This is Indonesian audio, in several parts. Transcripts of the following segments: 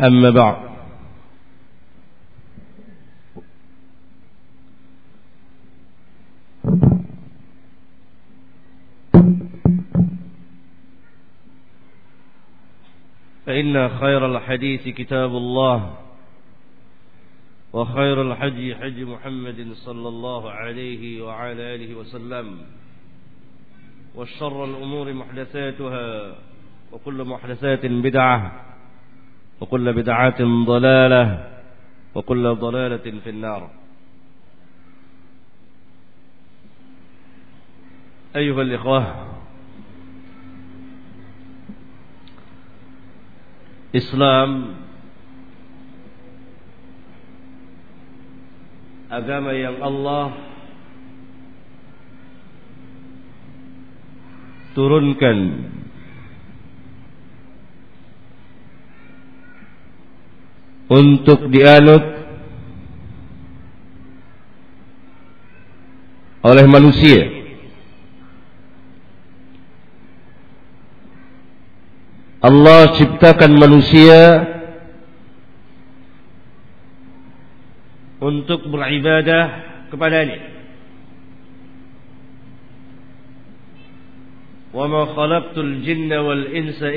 أما بعد. فإن خير الحديث كتاب الله وخير الحج حج محمد صلى الله عليه وعلى آله وسلم والشر الأمور محدثاتها وكل محدثات بدعة. وكل بدعة ضلالة وكل ضلالة في النار. أيها الإخوة Islam agama yang Allah turunkan untuk dianut oleh manusia. Allah ciptakan manusia untuk beribadah kepadanya. Wa ma khalaqtul jinna wal insa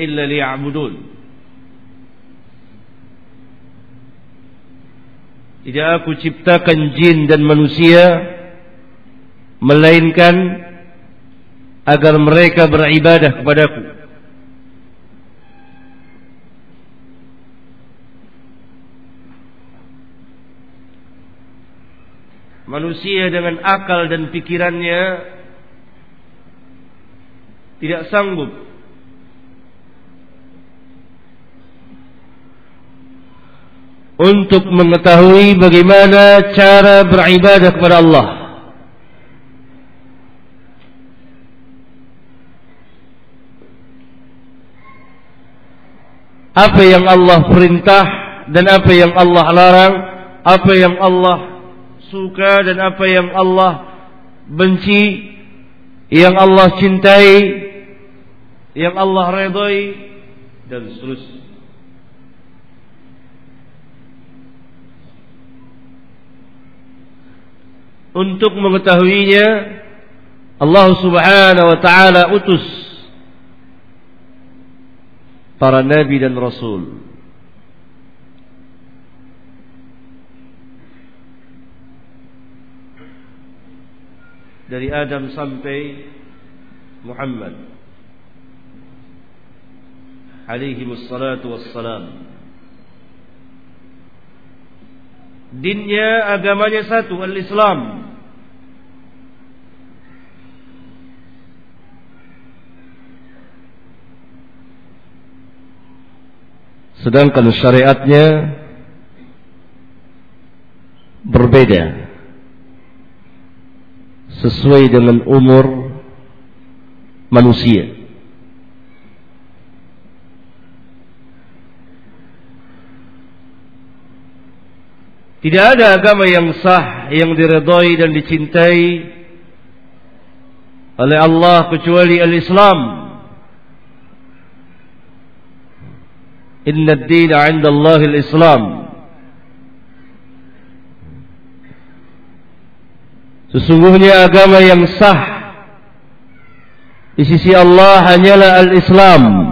Tidak aku ciptakan jin dan manusia melainkan agar mereka beribadah kepadaku. Manusia dengan akal dan pikirannya tidak sanggup untuk mengetahui bagaimana cara beribadah kepada Allah. Apa yang Allah perintah dan apa yang Allah larang, apa yang Allah suka dan apa yang Allah benci, yang Allah cintai, yang Allah redai dan seterusnya. Untuk mengetahuinya Allah Subhanahu wa taala utus para nabi dan rasul. Dari Adam sampai Muhammad. Alaihi wassalatu wassalam dinnya agamanya satu al-Islam Sedangkan syariatnya berbeda sesuai dengan umur manusia. Tidak ada agama yang sah, yang diredai dan dicintai oleh Allah kecuali al-Islam. Inna ad-din 'inda Allah al-Islam. Sesungguhnya agama yang sah di sisi Allah hanyalah al-Islam.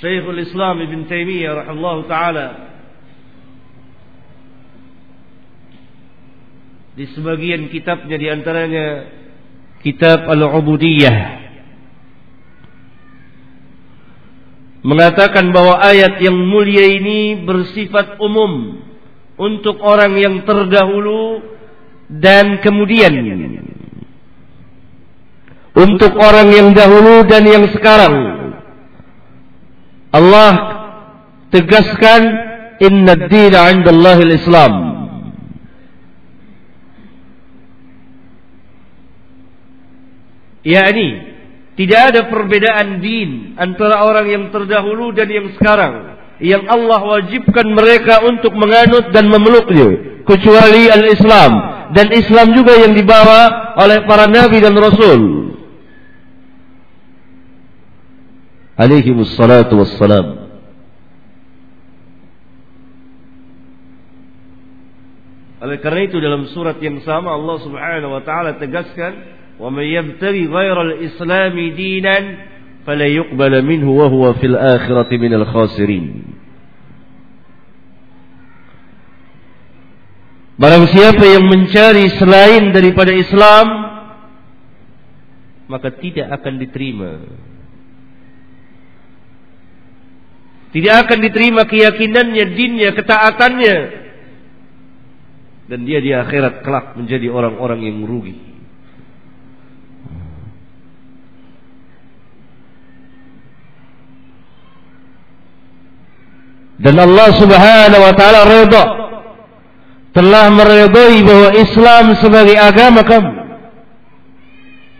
Syekhul Islam Ibn Taimiyah rahimahullah taala. Di sebagian kitabnya di antaranya kitab Al-Ubudiyah. Mengatakan bahwa ayat yang mulia ini bersifat umum untuk orang yang terdahulu dan kemudian. Untuk orang yang dahulu dan yang sekarang. Allah tegaskan inna 'indallahi al-Islam. yakni tidak ada perbedaan din antara orang yang terdahulu dan yang sekarang yang Allah wajibkan mereka untuk menganut dan memeluknya kecuali al-Islam dan Islam juga yang dibawa oleh para nabi dan rasul alaihi wassalatu wassalam Oleh karena itu dalam surat yang sama Allah Subhanahu wa taala tegaskan, "Wa may yabtaghi ghayra al-islam dinan fala yuqbal minhu wa huwa fil akhirati minal khasirin." Barang siapa yang mencari selain daripada Islam maka tidak akan diterima. Tidak akan diterima keyakinannya, dinnya, ketaatannya. Dan dia di akhirat kelak menjadi orang-orang yang merugi. Dan Allah subhanahu wa ta'ala redha telah meredai bahwa Islam sebagai agama kamu.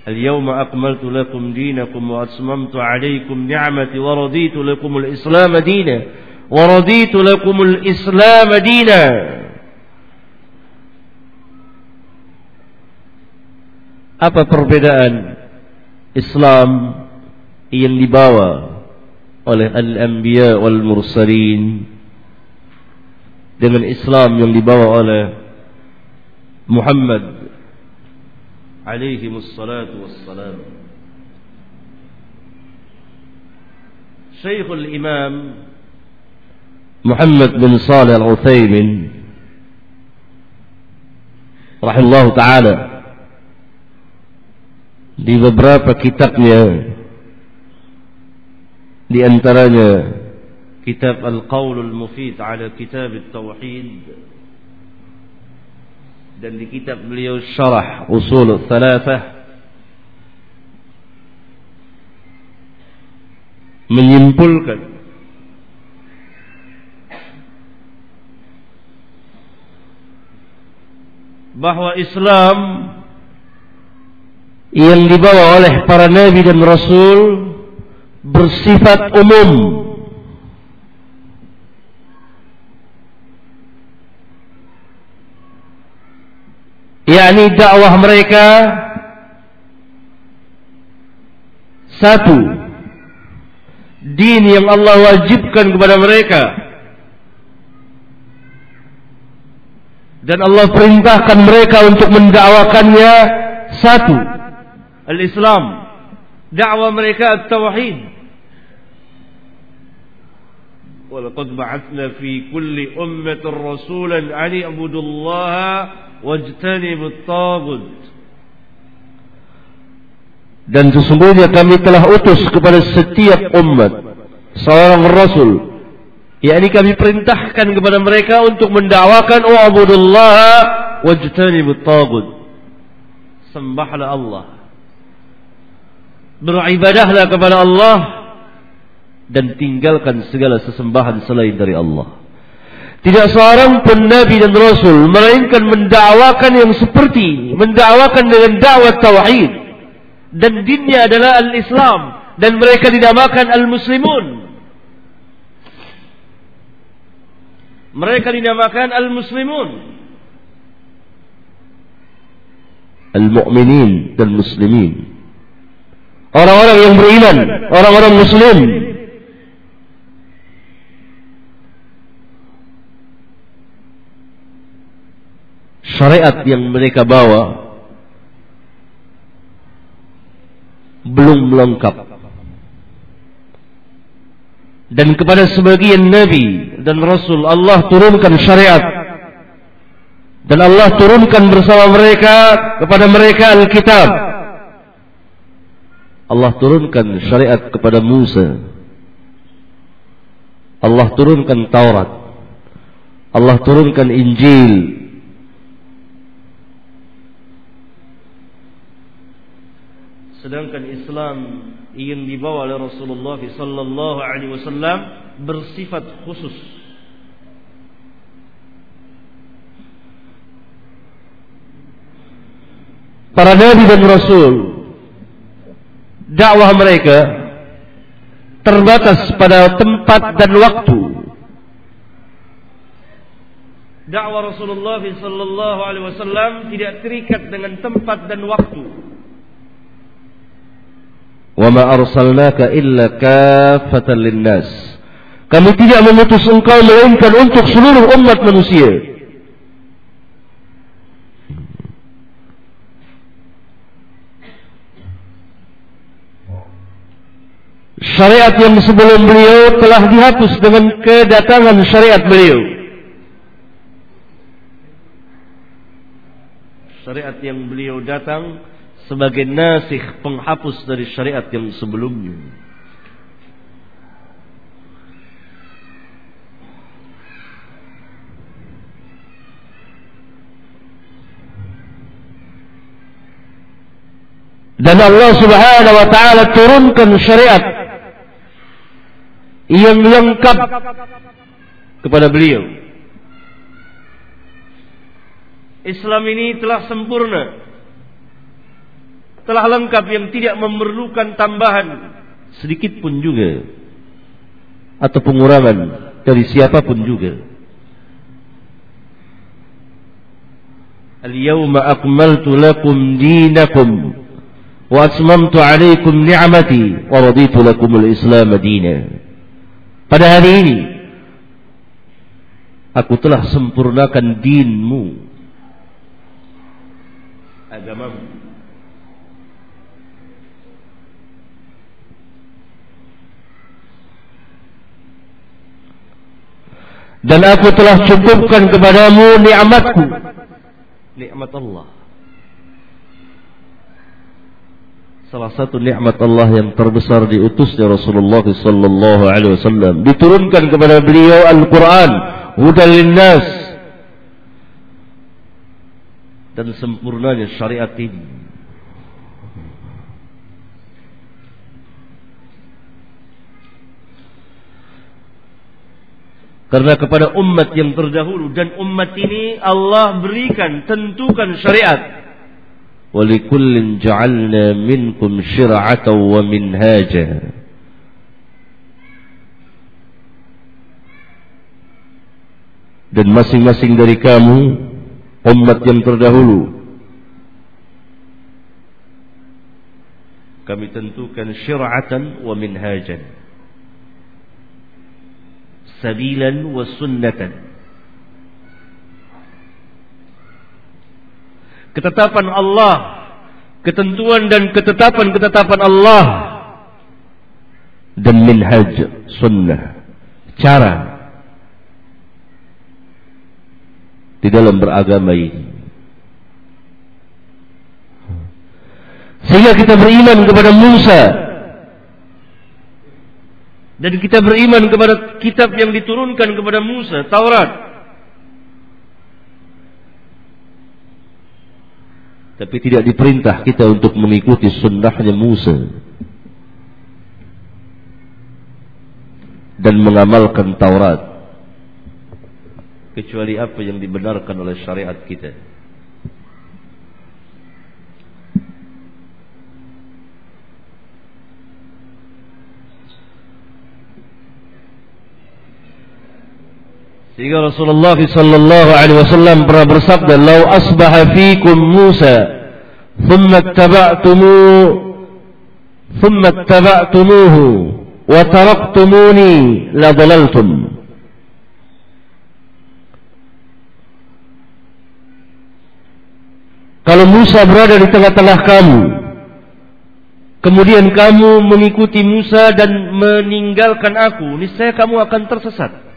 اليوم أكملت لكم دينكم وأتممت عليكم نعمتي ورضيت لكم الإسلام دينا ورضيت لكم الإسلام دينا Apa perbedaan Islam yang dibawa oleh al-anbiya wal mursalin dengan Islam yang dibawa oleh Muhammad عليهم الصلاة والسلام شيخ الإمام محمد بن صالح العثيمين رحمه الله تعالى di beberapa kitabnya di antaranya kitab Al-Qawl Al-Mufid ala Kitab Al-Tauhid dan di kitab beliau Syarah Usul Thalathah menyimpulkan bahwa Islam yang dibawa oleh para nabi dan rasul bersifat umum yakni dakwah mereka satu din yang Allah wajibkan kepada mereka dan Allah perintahkan mereka untuk mendakwakannya satu al-Islam dakwah mereka at-tauhid ولقد بعثنا في كل أمة رسولا أن اعبدوا الله wajtanibut tagut dan sesungguhnya kami telah utus kepada setiap umat seorang rasul. Yakni kami perintahkan kepada mereka untuk mendakwakan wa'budullah wajtanibut tagut sembahlah Allah. Beribadahlah kepada Allah dan tinggalkan segala sesembahan selain dari Allah tidak seorang pun Nabi dan Rasul melainkan mendakwakan yang seperti mendakwakan dengan dakwah tauhid dan dinnya adalah al-Islam dan mereka dinamakan al-muslimun. Mereka dinamakan al-muslimun. Al-mu'minin dan muslimin. Orang-orang yang beriman, orang-orang muslim syariat yang mereka bawa belum lengkap. Dan kepada sebagian nabi dan rasul Allah turunkan syariat. Dan Allah turunkan bersama mereka kepada mereka Alkitab. Allah turunkan syariat kepada Musa. Allah turunkan Taurat. Allah turunkan Injil sedangkan Islam yang dibawa oleh Rasulullah sallallahu alaihi wasallam bersifat khusus. Para nabi dan rasul dakwah mereka terbatas pada tempat dan waktu. Dakwah Rasulullah sallallahu alaihi wasallam tidak terikat dengan tempat dan waktu ma arsalnaka illa kaffatan linnas kami tidak mengutus engkau melainkan untuk seluruh umat manusia syariat yang sebelum beliau telah dihapus dengan kedatangan syariat beliau. Syariat yang beliau datang sebagai nasih penghapus dari syariat yang sebelumnya. Dan Allah Subhanahu wa taala turunkan syariat yang lengkap kepada beliau. Islam ini telah sempurna. Telah lengkap yang tidak memerlukan tambahan sedikit pun juga atau pengurangan dari siapa pun juga. Al-yawma akmaltu lakum dinakum wa atmamtu alaykum ni'mati wa raditu lakum al-islam dinan. Pada hari ini aku telah sempurnakan dinmu agamamu dan aku telah cukupkan kepadamu nikmatku nikmat Allah Salah satu nikmat Allah yang terbesar diutusnya Rasulullah sallallahu alaihi wasallam. Diturunkan kepada beliau Al-Qur'an hudan linnas. Dan sempurnanya syariat ini Karena kepada umat yang terdahulu dan umat ini Allah berikan tentukan syariat. Walikullin ja'alna minkum syir'atan wa minhaja. Dan masing-masing dari kamu umat yang terdahulu kami tentukan syir'atan wa minhajan sabilan wa sunnatan ketetapan Allah, ketentuan dan ketetapan-ketetapan Allah dan minhaj sunnah, cara di dalam beragama ini. Sehingga kita beriman kepada Musa dan kita beriman kepada kitab yang diturunkan kepada Musa, Taurat. Tapi tidak diperintah kita untuk mengikuti sunnahnya Musa. Dan mengamalkan Taurat. Kecuali apa yang dibenarkan oleh syariat kita. Sehingga Rasulullah sallallahu alaihi wasallam pernah bersabda, "Lau asbaha fikum Musa, thumma ittaba'tumu thumma ittaba'tumuhu wa taraktumuni la dhalaltum." Kalau Musa berada di tengah-tengah kamu, kemudian kamu mengikuti Musa dan meninggalkan aku, niscaya kamu akan tersesat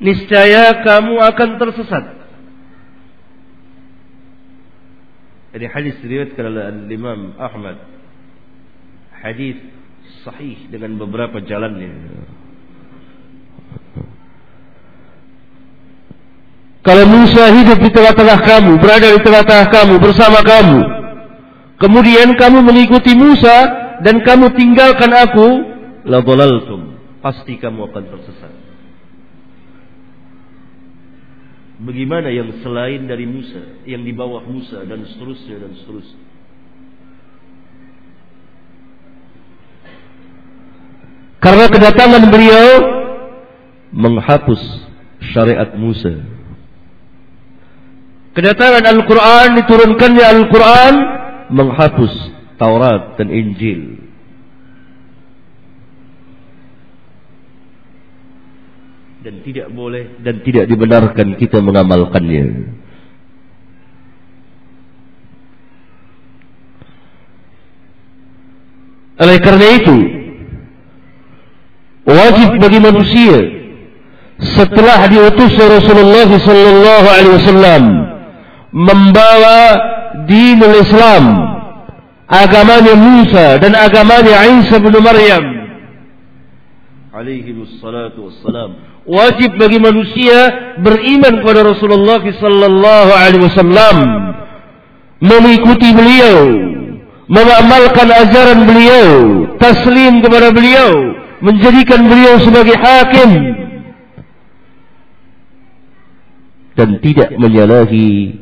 niscaya kamu akan tersesat. Ini hadis diriwayatkan oleh Imam Ahmad. Hadis sahih dengan beberapa jalannya. Kalau Musa hidup di tengah-tengah kamu, berada di tengah-tengah kamu, bersama kamu, kemudian kamu mengikuti Musa dan kamu tinggalkan aku, la dhalaltum. Pasti kamu akan tersesat. Bagaimana yang selain dari Musa, yang di bawah Musa dan seterusnya dan seterusnya. Karena kedatangan beliau menghapus syariat Musa. Kedatangan Al-Quran diturunkannya Al-Quran menghapus Taurat dan Injil. Dan tidak boleh dan tidak dibenarkan kita mengamalkannya. Oleh karena itu, wajib bagi manusia setelah diutus Rasulullah sallallahu alaihi wasallam membawa dinul Islam agamanya Musa dan agamanya Isa bin Maryam alaihi wassalatu wassalam wajib bagi manusia beriman kepada Rasulullah sallallahu alaihi wasallam mengikuti beliau mengamalkan ajaran beliau taslim kepada beliau menjadikan beliau sebagai hakim dan tidak menyalahi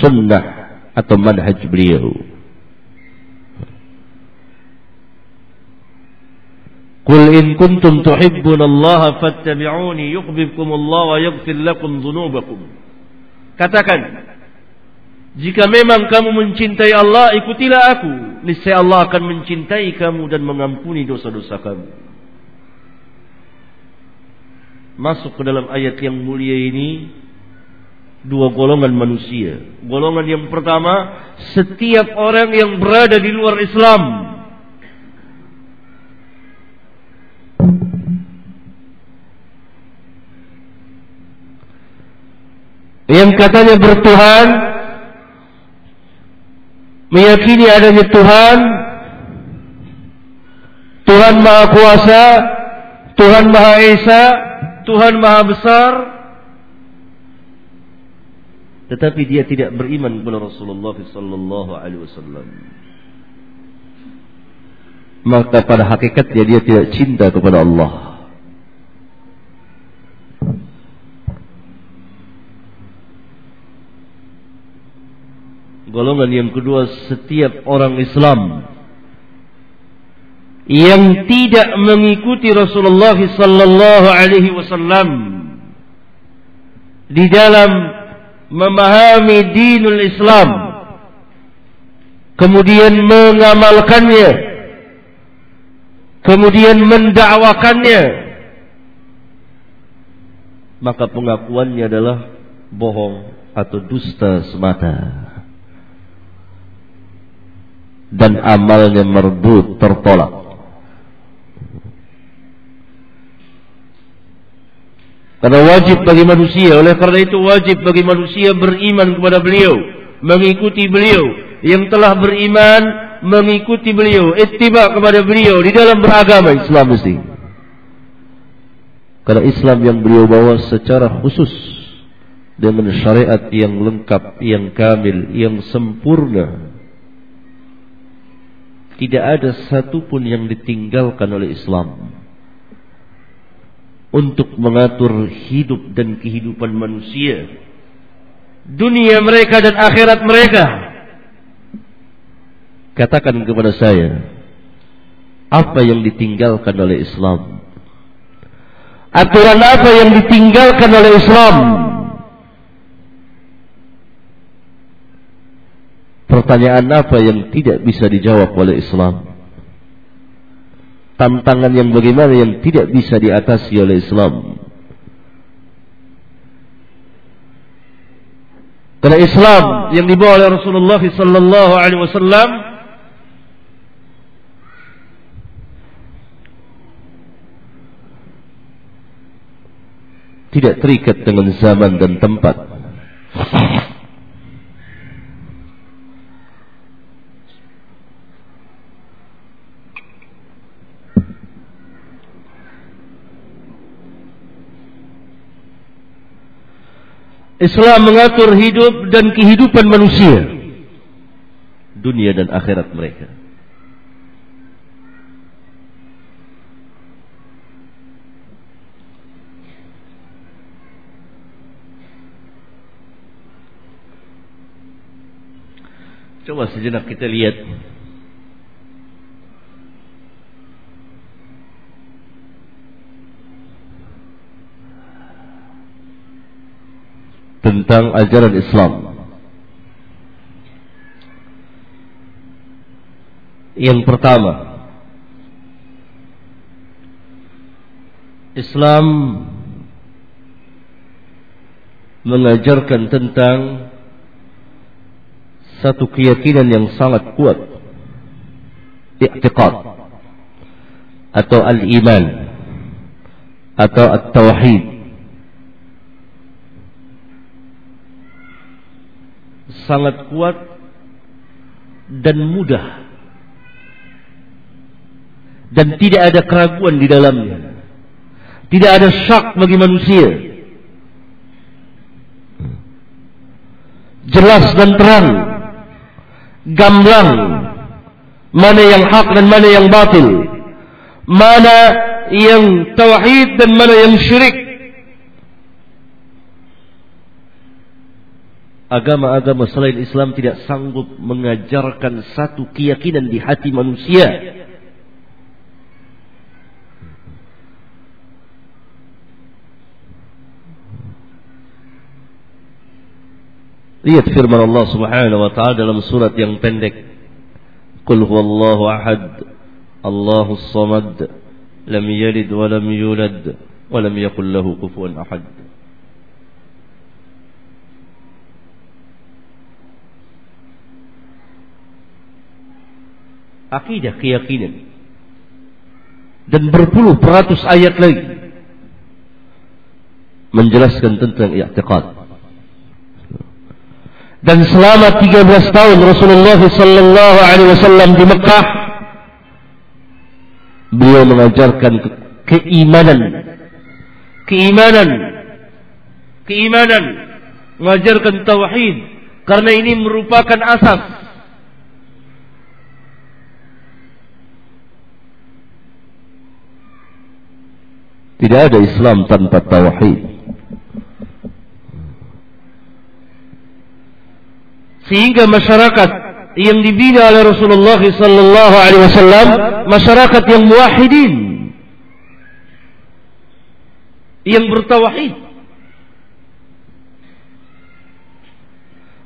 sunnah atau manhaj beliau. Qul in kuntum tuhibbun Allah fattabi'uni yuhibbukum Allah wa yaghfir lakum dhunubakum. Katakan, jika memang kamu mencintai Allah, ikutilah aku. Niscaya Allah akan mencintai kamu dan mengampuni dosa-dosa kamu. Masuk ke dalam ayat yang mulia ini dua golongan manusia. Golongan yang pertama, setiap orang yang berada di luar Islam. Yang katanya bertuhan, meyakini adanya Tuhan, Tuhan Maha Kuasa, Tuhan Maha Esa, Tuhan Maha Besar, tetapi dia tidak beriman kepada Rasulullah sallallahu alaihi wasallam. Maka pada hakikatnya dia tidak cinta kepada Allah. Golongan yang kedua setiap orang Islam yang tidak mengikuti Rasulullah sallallahu alaihi wasallam di dalam memahami dinul Islam kemudian mengamalkannya kemudian mendakwakannya maka pengakuannya adalah bohong atau dusta semata dan amalnya merbut tertolak Karena wajib bagi manusia, oleh karena itu wajib bagi manusia beriman kepada beliau, mengikuti beliau, yang telah beriman mengikuti beliau, ittiba kepada beliau di dalam beragama Islam mesti. Karena Islam yang beliau bawa secara khusus dengan syariat yang lengkap, yang kamil, yang sempurna. Tidak ada satupun yang ditinggalkan oleh Islam untuk mengatur hidup dan kehidupan manusia, dunia mereka dan akhirat mereka. Katakan kepada saya, apa yang ditinggalkan oleh Islam? Aturan apa yang ditinggalkan oleh Islam? Pertanyaan apa yang tidak bisa dijawab oleh Islam? tantangan yang bagaimana yang tidak bisa diatasi oleh Islam. Karena Islam yang dibawa oleh Rasulullah wasallam tidak terikat dengan zaman dan tempat. Islam mengatur hidup dan kehidupan manusia dunia dan akhirat mereka. Coba sejenak kita lihat tentang ajaran Islam. Yang pertama, Islam mengajarkan tentang satu keyakinan yang sangat kuat, i'tiqad atau al-iman atau at-tauhid sangat kuat dan mudah. Dan tidak ada keraguan di dalamnya. Tidak ada syak bagi manusia. Jelas dan terang. Gamblang. Mana yang hak dan mana yang batil. Mana yang tauhid dan mana yang syirik agama-agama selain Islam tidak sanggup mengajarkan satu keyakinan di hati manusia. Lihat firman Allah Subhanahu wa taala dalam surat yang pendek. Qul huwallahu ahad, Allahus samad, lam yalid wa lam yulad wa lam yakul lahu kufuwan ahad. Akidah keyakinan. Dan berpuluh peratus ayat lagi menjelaskan tentang i'tiqad. Dan selama 13 tahun Rasulullah sallallahu alaihi wasallam di Mekah beliau mengajarkan ke keimanan. Keimanan. Keimanan. Mengajarkan tauhid. Karena ini merupakan asas Tidak ada Islam tanpa tauhid. Sehingga masyarakat yang dibina oleh Rasulullah sallallahu alaihi wasallam masyarakat yang muwahhidin yang bertauhid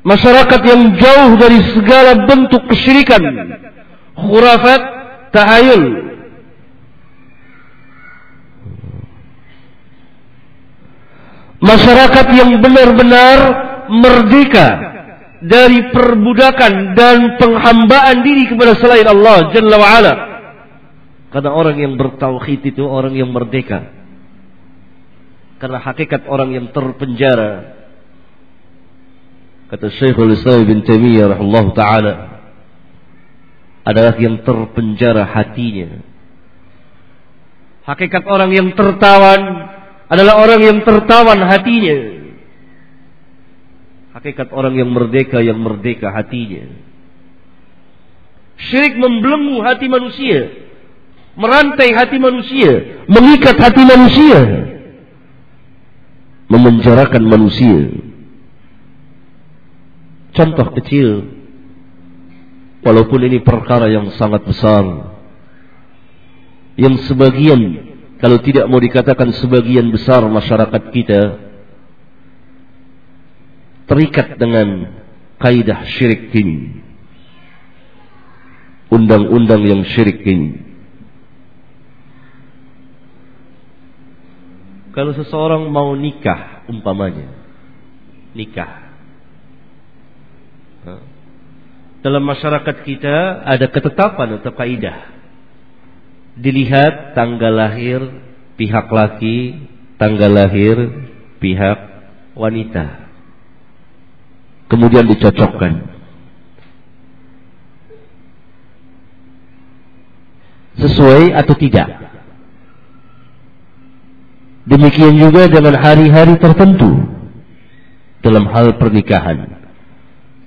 masyarakat yang jauh dari segala bentuk kesyirikan khurafat tahayul masyarakat yang benar-benar merdeka dari perbudakan dan penghambaan diri kepada selain Allah Jalla wa'ala. Karena orang yang bertauhid itu orang yang merdeka. Karena hakikat orang yang terpenjara. Kata Syekhul Islam bin Taimiyah rahimahullah taala adalah yang terpenjara hatinya. Hakikat orang yang tertawan adalah orang yang tertawan hatinya. Hakikat orang yang merdeka yang merdeka hatinya. Syirik membelenggu hati manusia, merantai hati manusia, mengikat hati manusia, memenjarakan manusia. Contoh kecil, walaupun ini perkara yang sangat besar, yang sebagian kalau tidak mau dikatakan sebagian besar masyarakat kita terikat dengan kaidah syirik ini. Undang-undang yang syirik ini. Kalau seseorang mau nikah umpamanya, nikah. Dalam masyarakat kita ada ketetapan atau kaidah dilihat tanggal lahir pihak laki, tanggal lahir pihak wanita. Kemudian dicocokkan. Sesuai atau tidak? Demikian juga dengan hari-hari tertentu dalam hal pernikahan.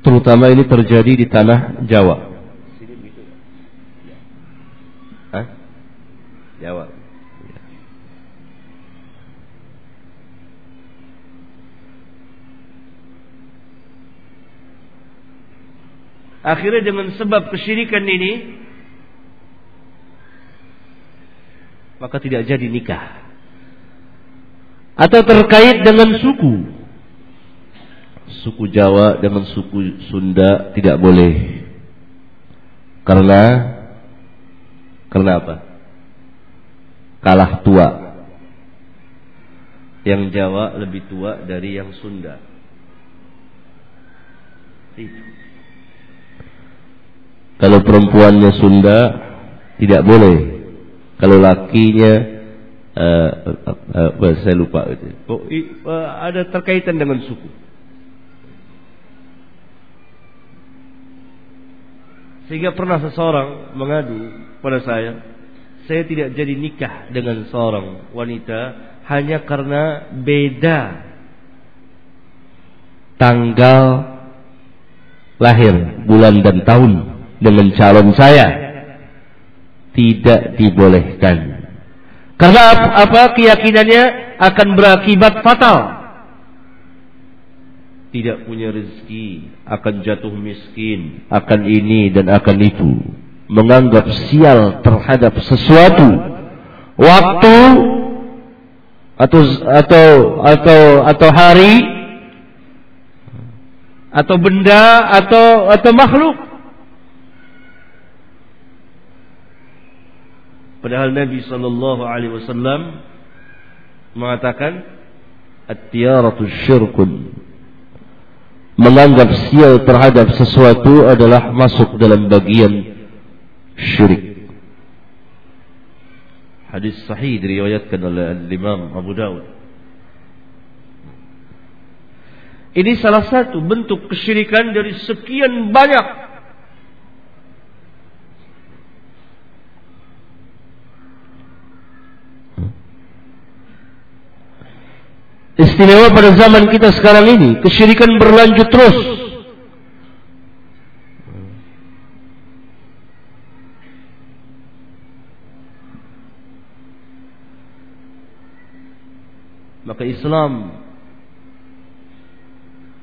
Terutama ini terjadi di tanah Jawa. Jawa. Akhirnya dengan sebab kesyirikan ini maka tidak jadi nikah. Atau terkait dengan suku. Suku Jawa dengan suku Sunda tidak boleh. Karena karena apa? Kalah tua. Yang Jawa lebih tua dari yang Sunda. Itu. Kalau perempuannya Sunda tidak boleh. Kalau lakinya uh, uh, uh, saya lupa itu. Oh, uh, ada terkaitan dengan suku. Sehingga pernah seseorang mengadu pada saya, saya tidak jadi nikah dengan seorang wanita hanya karena beda tanggal lahir, bulan dan tahun dengan calon saya tidak dibolehkan. Karena apa keyakinannya akan berakibat fatal. Tidak punya rezeki, akan jatuh miskin, akan ini dan akan itu. Menganggap sial terhadap sesuatu, waktu atau atau atau atau hari atau benda atau atau makhluk Padahal Nabi sallallahu alaihi wasallam mengatakan at-tiyaratu syirkun. Menganggap sial terhadap sesuatu adalah masuk dalam bagian syirik. Hadis sahih diriwayatkan oleh Imam Abu Dawud. Ini salah satu bentuk kesyirikan dari sekian banyak Istimewa pada zaman kita sekarang ini, kesyirikan berlanjut terus. Maka Islam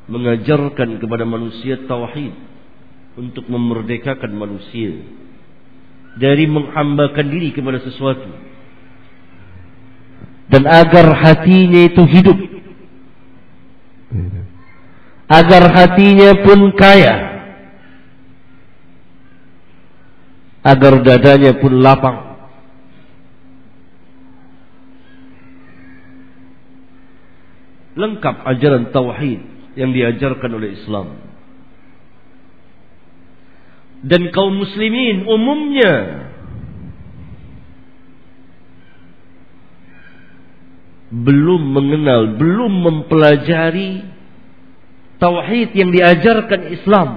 mengajarkan kepada manusia tauhid untuk memerdekakan manusia dari menghambakan diri kepada sesuatu. Dan agar hatinya itu hidup. Agar hatinya pun kaya. Agar dadanya pun lapang lengkap ajaran tauhid yang diajarkan oleh Islam dan kaum muslimin umumnya belum mengenal, belum mempelajari tauhid yang diajarkan Islam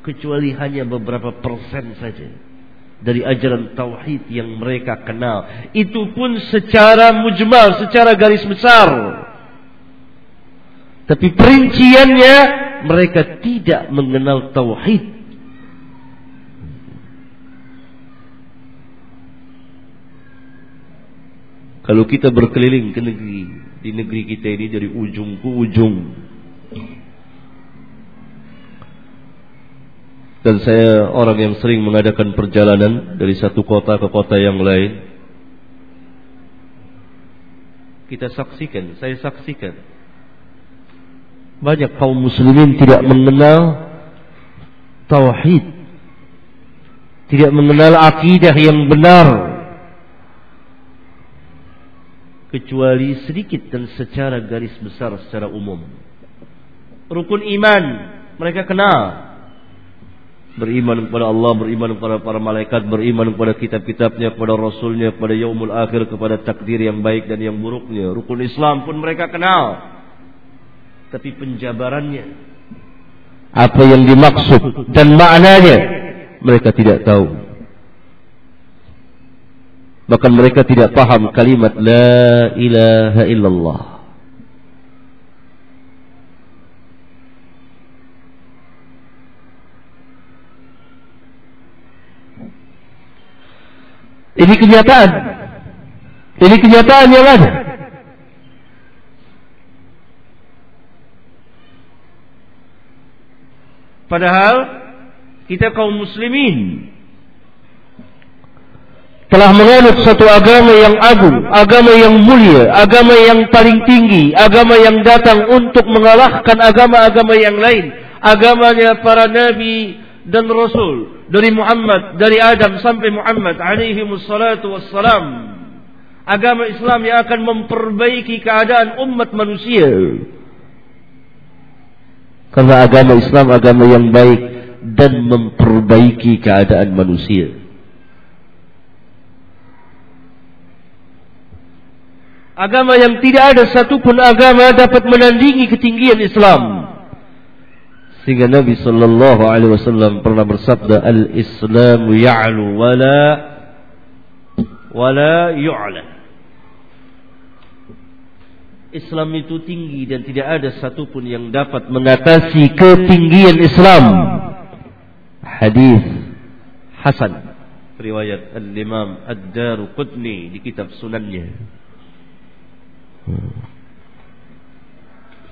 kecuali hanya beberapa persen saja dari ajaran tauhid yang mereka kenal. Itu pun secara mujmal, secara garis besar. Tapi perinciannya mereka tidak mengenal tauhid Kalau kita berkeliling ke negeri, di negeri kita ini dari ujung ke ujung. Dan saya orang yang sering mengadakan perjalanan dari satu kota ke kota yang lain. Kita saksikan, saya saksikan. Banyak kaum muslimin tidak mengenal tauhid. Tidak mengenal akidah yang benar kecuali sedikit dan secara garis besar secara umum. Rukun iman mereka kenal. Beriman kepada Allah, beriman kepada para malaikat, beriman kepada kitab-kitabnya, kepada rasulnya, kepada yaumul akhir, kepada takdir yang baik dan yang buruknya. Rukun Islam pun mereka kenal tapi penjabarannya. Apa yang dimaksud dan maknanya mereka tidak tahu. Bahkan mereka tidak paham kalimat la ilaha illallah. Ini kenyataan. Ini kenyataan yang ada. Padahal kita kaum muslimin telah menganut satu agama yang agung, agama yang mulia, agama yang paling tinggi, agama yang datang untuk mengalahkan agama-agama yang lain, agamanya para nabi dan rasul dari Muhammad, dari Adam sampai Muhammad alaihi wassalatu wassalam. Agama Islam yang akan memperbaiki keadaan umat manusia. Karena agama Islam agama yang baik dan memperbaiki keadaan manusia. Agama yang tidak ada satupun agama dapat menandingi ketinggian Islam. Sehingga Nabi sallallahu alaihi wasallam pernah bersabda al-Islam ya'lu wala wala yu'la. Islam itu tinggi dan tidak ada satupun yang dapat mengatasi ketinggian Islam. Hadis Hasan riwayat Al-Imam Ad-Daruqutni di kitab Sunannya.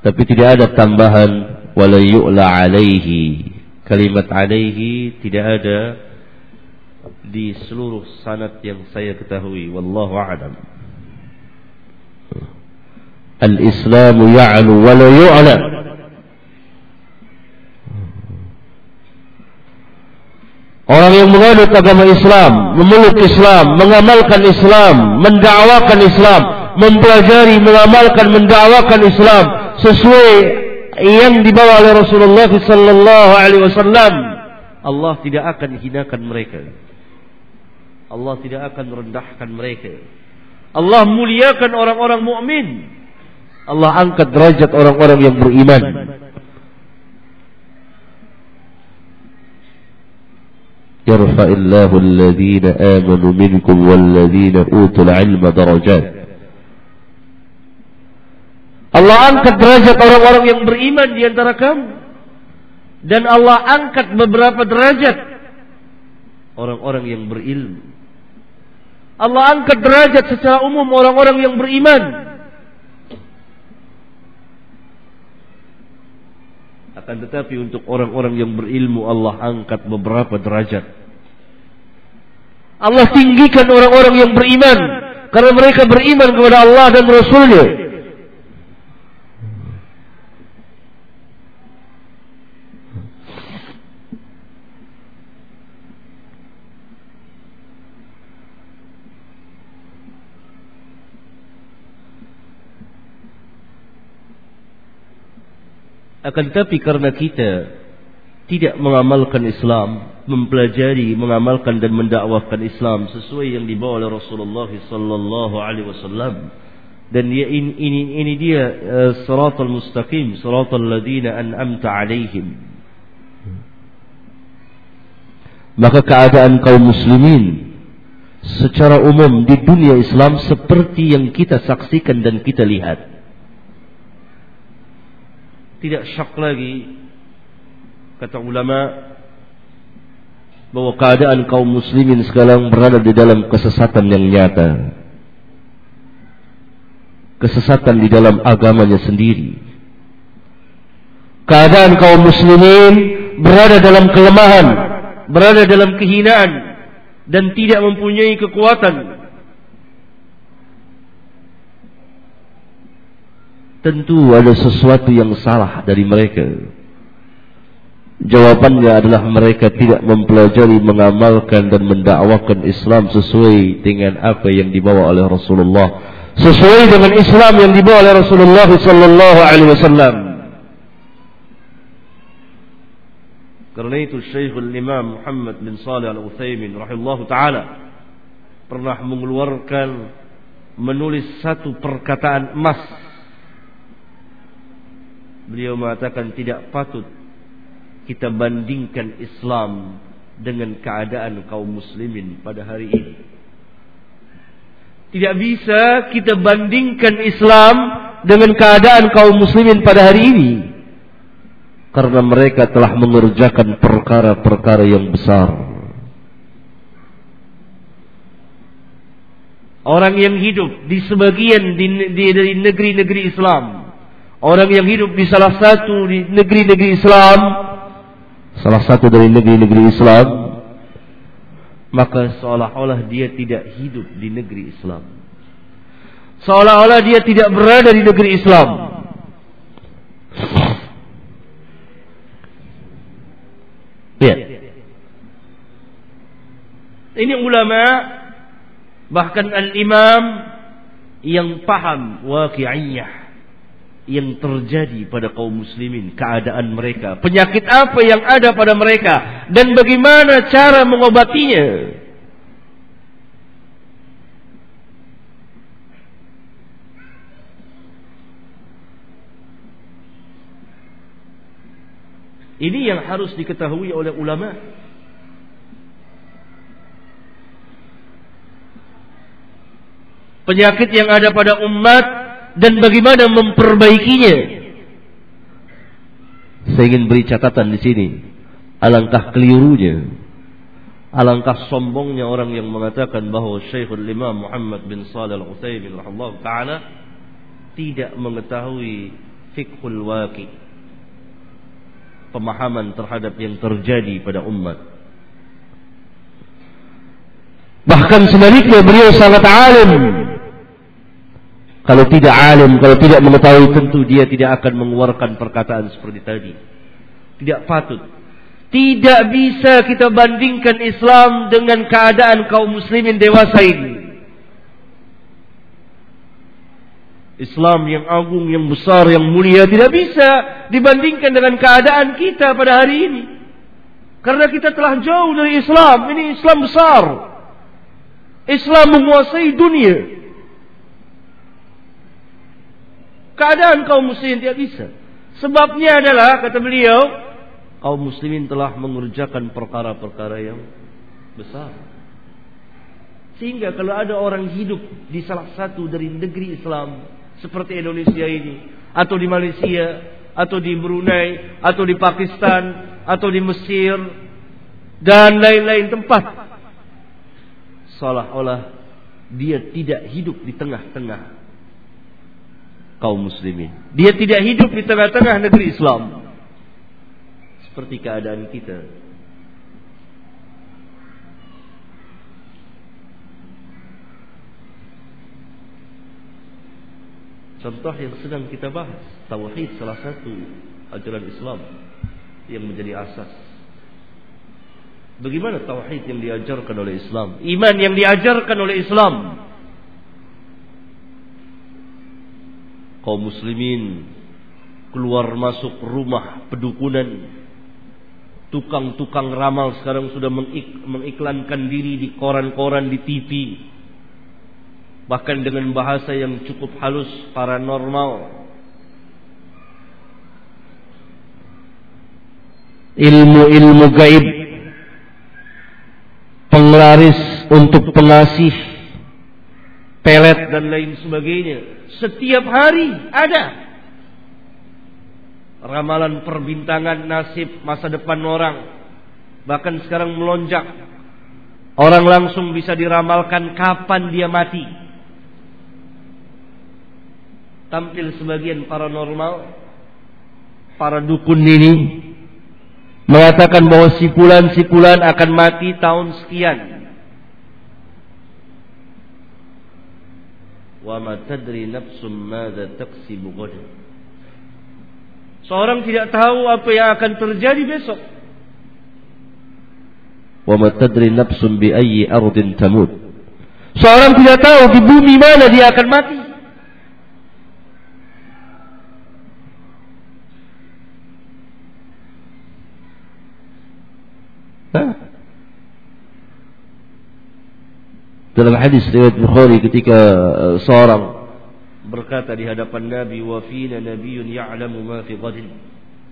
Tapi tidak ada tambahan wala yu'la alaihi. Kalimat alaihi tidak ada di seluruh sanad yang saya ketahui. Wallahu a'lam. Al-Islam ya'lu wa la yu'la. Orang yang menganut agama Islam, memeluk Islam, mengamalkan Islam, mendakwakan Islam, mempelajari, mengamalkan, mendakwakan Islam sesuai yang dibawa oleh Rasulullah sallallahu alaihi wasallam, Allah tidak akan hinakan mereka. Allah tidak akan rendahkan mereka. Allah muliakan orang-orang mukmin. Allah angkat derajat orang-orang yang beriman. يرفع الله الذين آمنوا منكم والذين أوتوا العلم درجات Allah angkat derajat orang-orang yang beriman di antara kamu. Dan Allah angkat beberapa derajat orang-orang yang berilmu. Allah angkat derajat secara umum orang-orang yang beriman. Akan tetapi untuk orang-orang yang berilmu Allah angkat beberapa derajat. Allah tinggikan orang-orang yang beriman karena mereka beriman kepada Allah dan Rasulnya. Akan tetapi karena kita tidak mengamalkan Islam, mempelajari, mengamalkan dan mendakwakan Islam sesuai yang dibawa oleh Rasulullah sallallahu alaihi wasallam dan dia ini ini, ini dia uh, siratal mustaqim, siratal ladzina an'amta alaihim. Maka keadaan kaum muslimin secara umum di dunia Islam seperti yang kita saksikan dan kita lihat tidak syak lagi kata ulama bahwa keadaan kaum muslimin sekarang berada di dalam kesesatan yang nyata. Kesesatan di dalam agamanya sendiri. Keadaan kaum muslimin berada dalam kelemahan, berada dalam kehinaan dan tidak mempunyai kekuatan tentu ada sesuatu yang salah dari mereka. Jawabannya adalah mereka tidak mempelajari, mengamalkan dan mendakwakan Islam sesuai dengan apa yang dibawa oleh Rasulullah. Sesuai dengan Islam yang dibawa oleh Rasulullah sallallahu alaihi wasallam. Karena itu Syekhul Imam Muhammad bin Salih Al-Utsaimin rahimahullah taala pernah mengeluarkan menulis satu perkataan emas Beliau mengatakan tidak patut kita bandingkan Islam dengan keadaan kaum muslimin pada hari ini. Tidak bisa kita bandingkan Islam dengan keadaan kaum muslimin pada hari ini. Karena mereka telah mengerjakan perkara-perkara yang besar. Orang yang hidup di sebagian di, di, dari negeri-negeri Islam. Orang yang hidup di salah satu di negeri-negeri Islam. Salah satu dari negeri-negeri Islam. Maka seolah-olah dia tidak hidup di negeri Islam. Seolah-olah dia tidak berada di negeri Islam. Ya. Ini ulama bahkan al-imam yang paham waqi'iyah yang terjadi pada kaum muslimin, keadaan mereka, penyakit apa yang ada pada mereka dan bagaimana cara mengobatinya. Ini yang harus diketahui oleh ulama. Penyakit yang ada pada umat dan bagaimana memperbaikinya. Saya ingin beri catatan di sini. Alangkah kelirunya. Alangkah sombongnya orang yang mengatakan bahwa Syekhul Imam Muhammad bin Salih Al-Utsaimin taala tidak mengetahui fikhul waqi' pemahaman terhadap yang terjadi pada umat. Bahkan sebaliknya beliau sangat alim. Kalau tidak alim, kalau tidak mengetahui tentu dia tidak akan mengeluarkan perkataan seperti tadi. Tidak patut. Tidak bisa kita bandingkan Islam dengan keadaan kaum muslimin dewasa ini. Islam yang agung, yang besar, yang mulia tidak bisa dibandingkan dengan keadaan kita pada hari ini. Karena kita telah jauh dari Islam. Ini Islam besar. Islam menguasai dunia. Keadaan kaum muslimin tidak bisa. Sebabnya adalah, kata beliau, kaum muslimin telah mengerjakan perkara-perkara yang besar. Sehingga kalau ada orang hidup di salah satu dari negeri Islam, seperti Indonesia ini atau di Malaysia atau di Brunei atau di Pakistan atau di Mesir dan lain-lain tempat seolah-olah dia tidak hidup di tengah-tengah kaum muslimin. Dia tidak hidup di tengah-tengah negeri Islam. Seperti keadaan kita. Contoh yang sedang kita bahas. Tauhid salah satu ajaran Islam Yang menjadi asas. Bagaimana Tauhid yang diajarkan oleh Islam? Iman yang diajarkan oleh Islam Kaum muslimin Keluar masuk rumah pedukunan. Tukang-tukang ramal sekarang sudah mengiklankan diri di koran-koran di TV bahkan dengan bahasa yang cukup halus paranormal. Ilmu-ilmu gaib. Penglaris untuk pengasih pelet. Dan lain sebagainya. Setiap hari ada. Ramalan perbintangan nasib masa depan orang. Bahkan sekarang melonjak. Orang langsung bisa diramalkan kapan dia mati. Tampil sebagian paranormal para dukun ini mengatakan bahwa si pulan si pulan akan mati tahun sekian. Wa ma tadri nafsum madza taksibu ghadan. Seorang tidak tahu apa yang akan terjadi besok. Wa ma tadri nafsum bi ayyi ardin tamut. Seorang tidak tahu di bumi mana dia akan mati. Dalam hadis riwayat Bukhari ketika uh, seorang berkata di hadapan Nabi wa fina nabiyyun ya'lamu ma fi ghadin.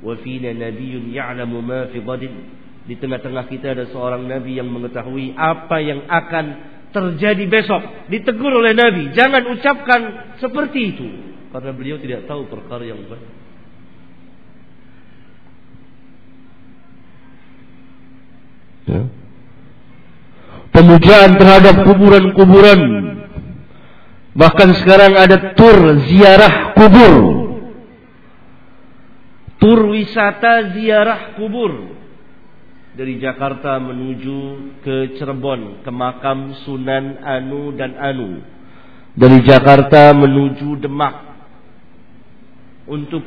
Wa fina nabiyyun ya'lamu ma fi ghadin. Di tengah-tengah kita ada seorang nabi yang mengetahui apa yang akan terjadi besok. Ditegur oleh nabi jangan ucapkan seperti itu. Karena beliau tidak tahu perkara yang baik. Ya pemujaan terhadap kuburan-kuburan Bahkan sekarang ada tur ziarah kubur. Tur wisata ziarah kubur. Dari Jakarta menuju ke Cirebon, ke makam Sunan Anu dan Anu. Dari Jakarta menuju Demak. Untuk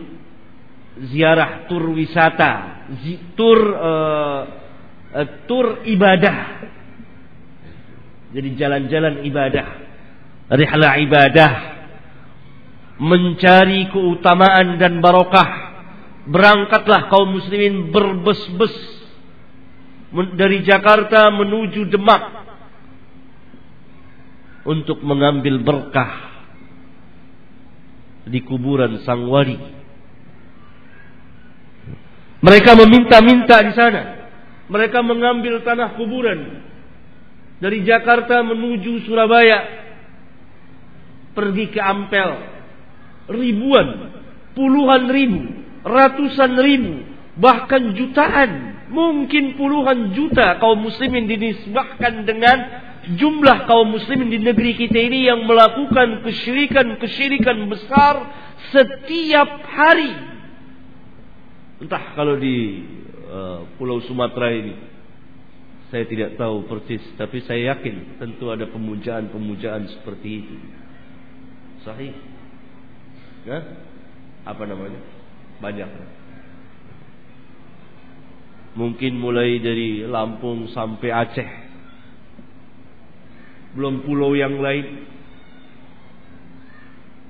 ziarah tur wisata, tur uh, uh, tur ibadah. Jadi jalan-jalan ibadah, rihlah ibadah, mencari keutamaan dan barokah. Berangkatlah kaum muslimin berbes-bes dari Jakarta menuju Demak untuk mengambil berkah di kuburan sang wali mereka meminta-minta di sana. Mereka mengambil tanah kuburan dari Jakarta menuju Surabaya, pergi ke Ampel, ribuan, puluhan ribu, ratusan ribu, bahkan jutaan, mungkin puluhan juta kaum muslimin dinisbahkan dengan jumlah kaum muslimin di negeri kita ini yang melakukan kesyirikan-kesyirikan besar setiap hari. Entah kalau di uh, Pulau Sumatera ini saya tidak tahu persis, tapi saya yakin tentu ada pemujaan-pemujaan seperti itu. Sahih? Ya? Apa namanya? Banyak. Mungkin mulai dari Lampung sampai Aceh. Belum pulau yang lain.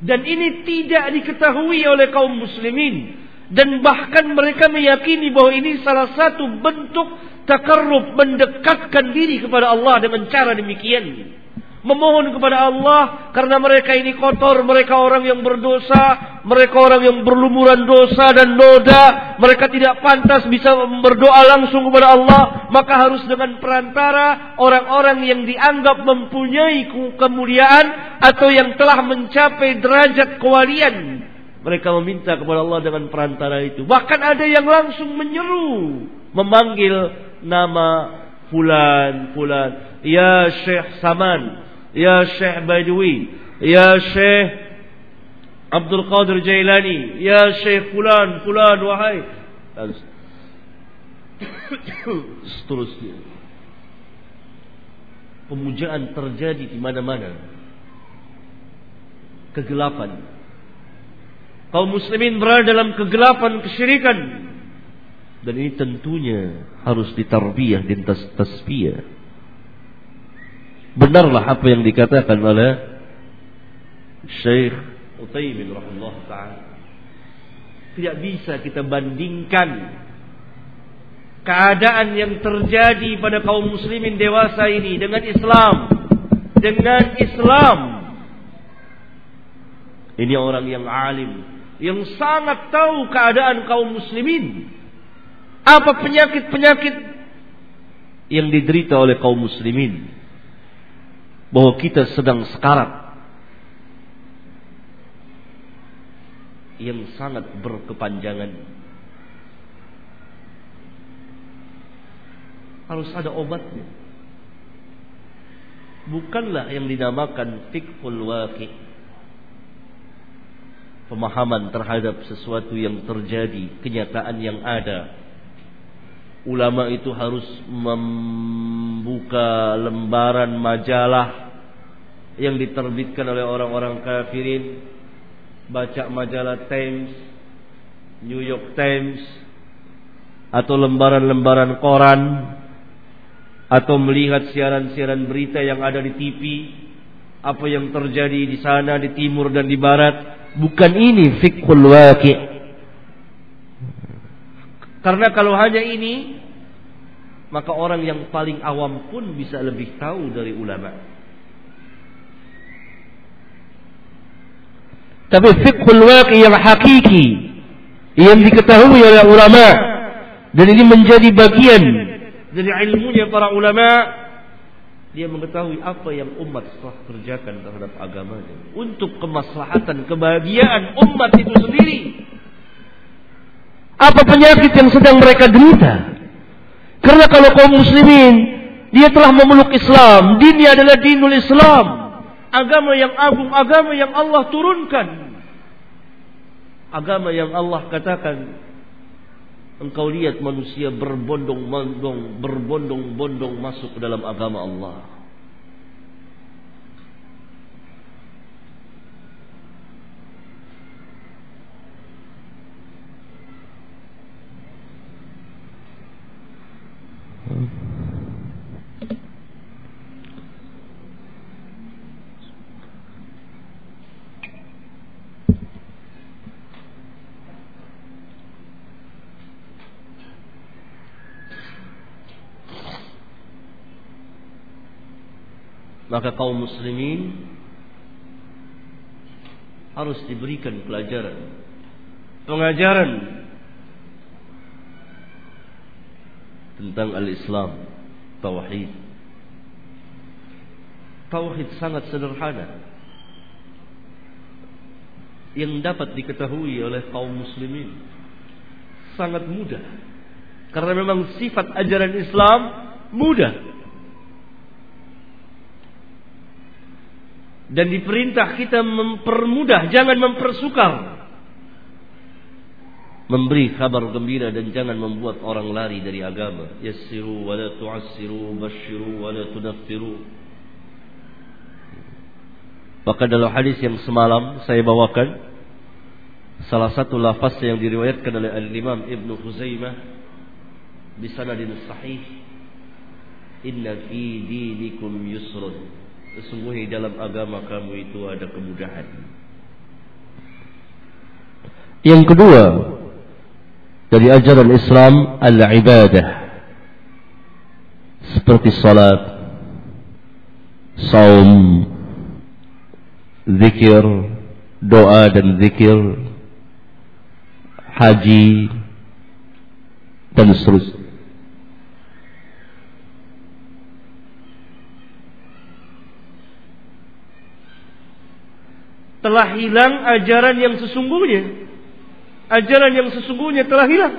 Dan ini tidak diketahui oleh kaum muslimin dan bahkan mereka meyakini bahwa ini salah satu bentuk takarrub mendekatkan diri kepada Allah dengan cara demikian memohon kepada Allah karena mereka ini kotor, mereka orang yang berdosa, mereka orang yang berlumuran dosa dan noda, mereka tidak pantas bisa berdoa langsung kepada Allah, maka harus dengan perantara orang-orang yang dianggap mempunyai kemuliaan atau yang telah mencapai derajat kewalian. Mereka meminta kepada Allah dengan perantara itu. Bahkan ada yang langsung menyeru. Memanggil nama Fulan, Fulan. Ya Syekh Saman. Ya Syekh Badui. Ya Syekh Abdul Qadir Jailani. Ya Syekh Fulan, Fulan, wahai. Dan seterusnya. Pemujaan terjadi di mana-mana. Kegelapan kaum muslimin berada dalam kegelapan kesyirikan. Dan ini tentunya harus ditarbiyah dan tas benarlah apa yang dikatakan oleh Syekh Utsaimin rahimahullah taala. Tidak bisa kita bandingkan keadaan yang terjadi pada kaum muslimin dewasa ini dengan Islam. Dengan Islam. Ini orang yang alim yang sangat tahu keadaan kaum muslimin. Apa penyakit-penyakit yang diderita oleh kaum muslimin. Bahwa kita sedang sekarat. Yang sangat berkepanjangan. Harus ada obatnya. Bukanlah yang dinamakan fiqhul waqi' pemahaman terhadap sesuatu yang terjadi, kenyataan yang ada. Ulama itu harus membuka lembaran majalah yang diterbitkan oleh orang-orang kafirin, baca majalah Times, New York Times, atau lembaran-lembaran koran, atau melihat siaran-siaran berita yang ada di TV, apa yang terjadi di sana, di timur dan di barat, Bukan ini fiqhul waqi. Karena kalau hanya ini, maka orang yang paling awam pun bisa lebih tahu dari ulama. Tapi fiqhul waqi yang hakiki yang diketahui oleh ulama dan ini menjadi bagian dari ilmunya para ulama dia mengetahui apa yang umat telah kerjakan terhadap agamanya untuk kemaslahatan kebahagiaan umat itu sendiri. Apa penyakit yang sedang mereka derita? Karena kalau kaum muslimin dia telah memeluk Islam, dinnya adalah dinul Islam. agama yang agung, agama yang Allah turunkan. Agama yang Allah katakan Engkau lihat manusia berbondong-bondong, berbondong-bondong masuk ke dalam agama Allah. Maka kaum muslimin harus diberikan pelajaran. Pengajaran. Tentang al-Islam tauhid. Tauhid sangat sederhana. Yang dapat diketahui oleh kaum muslimin sangat mudah. Karena memang sifat ajaran Islam mudah dan diperintah kita mempermudah jangan mempersukar. Memberi kabar gembira dan jangan membuat orang lari dari agama. Yassiru wa la tu'assiru basyiru wa la tunaffiru. Maka dalam hadis yang semalam saya bawakan salah satu lafaz yang diriwayatkan oleh al-Imam Ibnu Khuzaimah bi sanadin sahih inna fi dinikum yusrun Sesungguhnya dalam agama kamu itu ada kemudahan. Yang kedua dari ajaran Islam al-ibadah seperti salat, saum, zikir, doa dan zikir, haji dan seterusnya. Telah hilang ajaran yang sesungguhnya. Ajaran yang sesungguhnya telah hilang.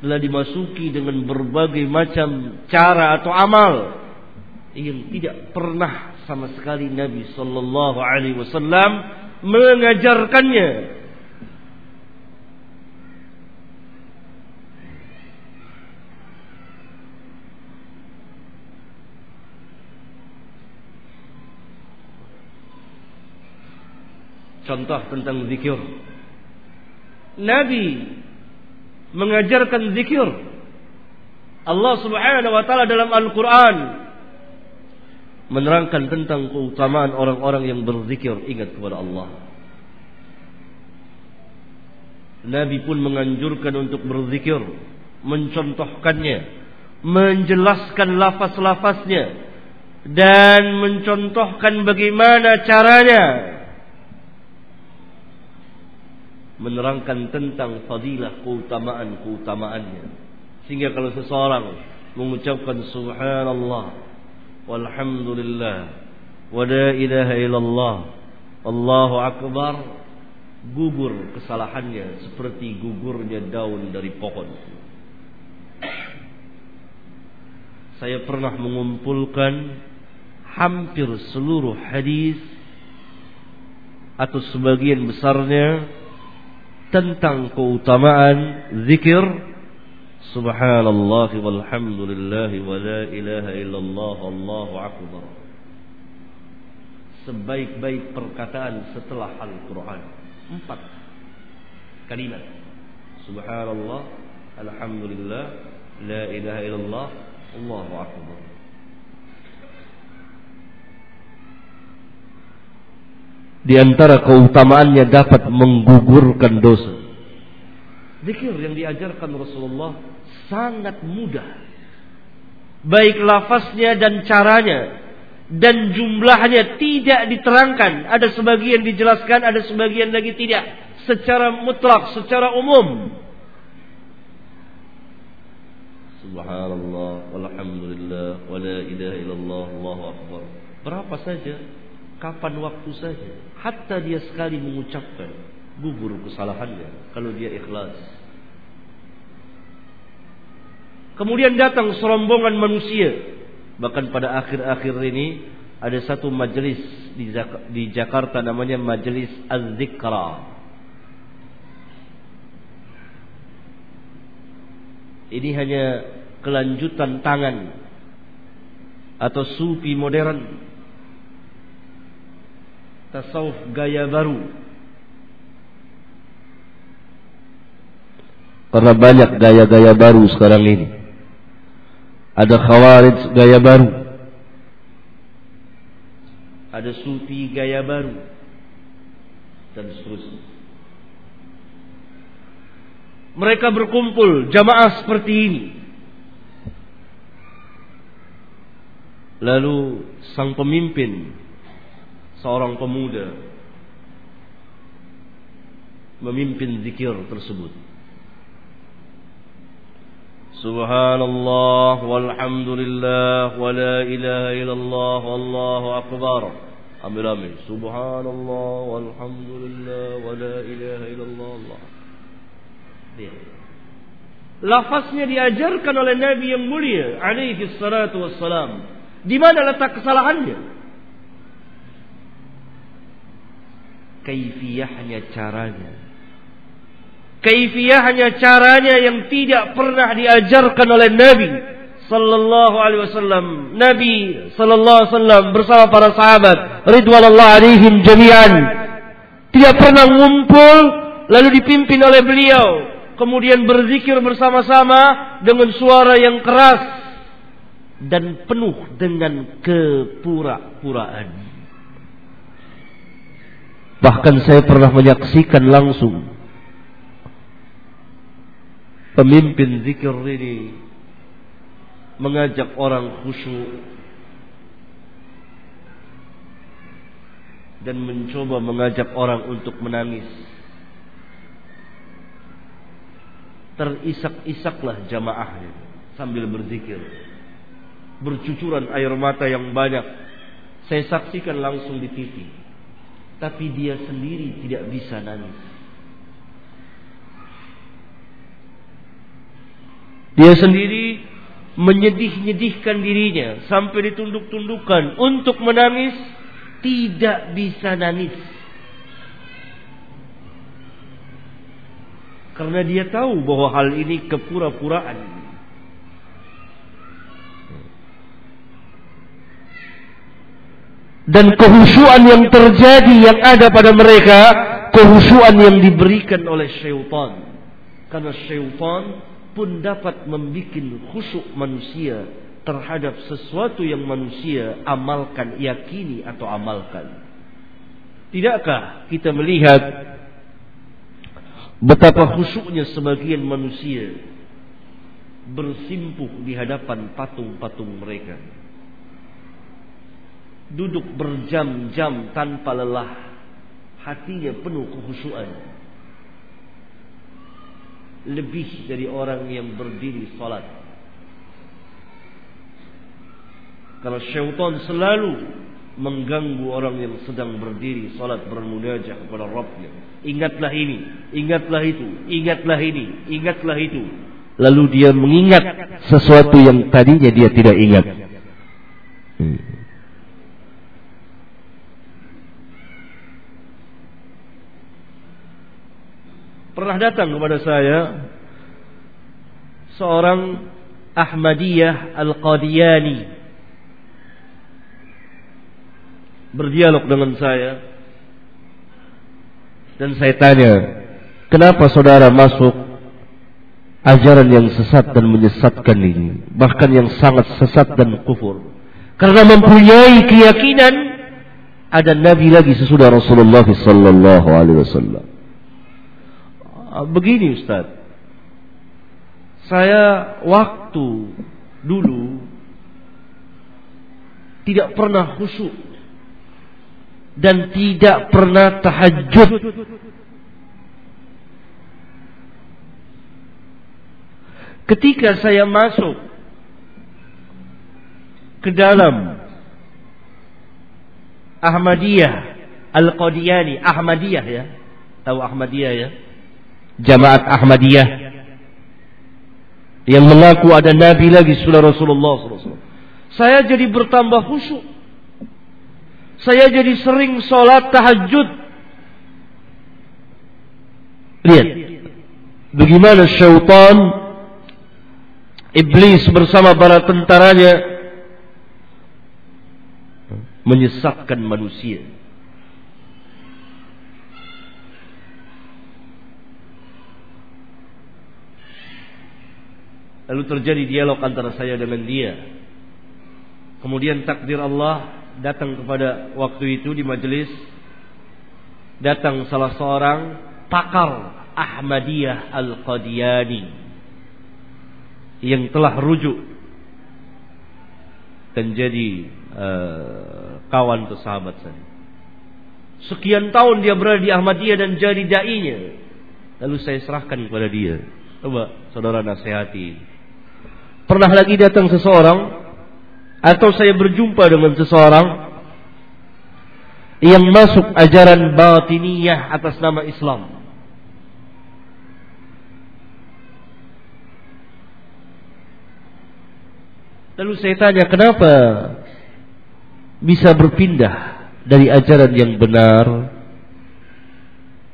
Telah dimasuki dengan berbagai macam cara atau amal yang tidak pernah sama sekali Nabi Sallallahu Alaihi Wasallam mengajarkannya. Contoh tentang zikir. Nabi mengajarkan zikir. Allah Subhanahu wa taala dalam Al-Qur'an menerangkan tentang keutamaan orang-orang yang berzikir ingat kepada Allah. Nabi pun menganjurkan untuk berzikir, mencontohkannya, menjelaskan lafaz-lafaznya dan mencontohkan bagaimana caranya menerangkan tentang fadilah keutamaan-keutamaannya. Sehingga kalau seseorang mengucapkan subhanallah walhamdulillah wa la ilaha illallah Allahu akbar gugur kesalahannya seperti gugurnya daun dari pohon. Saya pernah mengumpulkan hampir seluruh hadis atau sebagian besarnya tentang keutamaan zikir. Subhanallah walhamdulillah wa la ilaha illallah allahu akbar. Sebaik-baik perkataan setelah Al-Quran. Empat kalimat. Subhanallah alhamdulillah la ilaha illallah allahu akbar Di antara keutamaannya dapat menggugurkan dosa. Zikir yang diajarkan Rasulullah sangat mudah. Baik lafaznya dan caranya. Dan jumlahnya tidak diterangkan. Ada sebagian dijelaskan, ada sebagian lagi tidak. Secara mutlak, secara umum. Subhanallah, walhamdulillah, wa la ilaha illallah, Allahu Akbar. Berapa saja kapan waktu saja. Hatta dia sekali mengucapkan gugur kesalahannya kalau dia ikhlas. Kemudian datang serombongan manusia Bahkan pada akhir-akhir ini ada satu majelis di, di Jakarta namanya Majelis Az-Zikra. Ini hanya kelanjutan tangan atau sufi modern. Tasawuf gaya baru. Karena banyak gaya-gaya baru sekarang ini. Ada khawarij gaya baru. Ada sufi gaya baru. Dan seterusnya. Mereka berkumpul jamaah seperti ini. Lalu sang pemimpin seorang pemuda memimpin zikir tersebut. Subhanallah walhamdulillah wa la ilaha illallah wallahu akbar. Ambil ambil. Subhanallah walhamdulillah wa la ilaha illallah Allah. Lafaznya diajarkan oleh Nabi yang mulia alaihi salatu wassalam. Di mana letak kesalahannya? Kaifiyahnya caranya. Kaifiyahnya caranya yang tidak pernah diajarkan oleh Nabi sallallahu alaihi wasallam. Nabi sallallahu alaihi wasallam bersama para sahabat ridwanullah alaihim jami'an tidak pernah ngumpul lalu dipimpin oleh beliau kemudian berzikir bersama-sama dengan suara yang keras dan penuh dengan kepura-puraan. Bahkan saya pernah menyaksikan langsung pemimpin zikir ini mengajak orang khusyuk dan mencoba mengajak orang untuk menangis. terisak-isaklah jamaahnya sambil berzikir. Bercucuran air mata yang banyak. Saya saksikan langsung di TV. Tapi dia sendiri tidak bisa nangis. Dia sendiri menyedih-nyedihkan dirinya sampai ditunduk-tundukkan untuk menangis tidak bisa nangis. Karena dia tahu bahwa hal ini kepura-puraan. Dan kehusuan yang terjadi yang ada pada mereka, kehusuan yang diberikan oleh syaitan. Karena syaitan pun dapat membuat khusyuk manusia terhadap sesuatu yang manusia amalkan, yakini atau amalkan. Tidakkah kita melihat Betapa khusyuknya sebagian manusia bersimpuh di hadapan patung-patung mereka. Duduk berjam-jam tanpa lelah, hatinya penuh kekhusyuan. Lebih dari orang yang berdiri salat. Kalau syaitan selalu mengganggu orang yang sedang berdiri salat bermunajah kepada Rabbnya Ingatlah ini, ingatlah itu, ingatlah ini, ingatlah itu. Lalu dia mengingat sesuatu yang tadinya dia tidak ingat. Hmm. Pernah datang kepada saya seorang Ahmadiyah Al-Qadiani berdialog dengan saya dan saya tanya, kenapa saudara masuk ajaran yang sesat dan menyesatkan ini? Bahkan yang sangat sesat dan kufur. Karena mempunyai keyakinan ada nabi lagi sesudah Rasulullah sallallahu alaihi wasallam. Ah, begini Ustaz. Saya waktu dulu tidak pernah khusyuk dan tidak pernah tahajud. Ketika saya masuk ke dalam Ahmadiyah Al-Qadiani, Ahmadiyah ya. Tahu Ahmadiyah ya? Jamaat Ahmadiyah yang mengaku ada nabi lagi sudah Rasulullah SAW. Saya jadi bertambah khusyuk. Saya jadi sering sholat tahajud. Lihat. Bagaimana syaitan iblis bersama para tentaranya menyesatkan manusia. Lalu terjadi dialog antara saya dengan dia. Kemudian takdir Allah datang kepada waktu itu di majelis datang salah seorang pakar Ahmadiyah Al-Qadiani yang telah rujuk dan jadi uh, kawan atau sahabat saya. Sekian tahun dia berada di Ahmadiyah dan jadi dai-nya. Lalu saya serahkan kepada dia. Coba saudara nasihati. Pernah lagi datang seseorang atau saya berjumpa dengan seseorang yang masuk ajaran batiniyah atas nama Islam. Lalu saya tanya kenapa bisa berpindah dari ajaran yang benar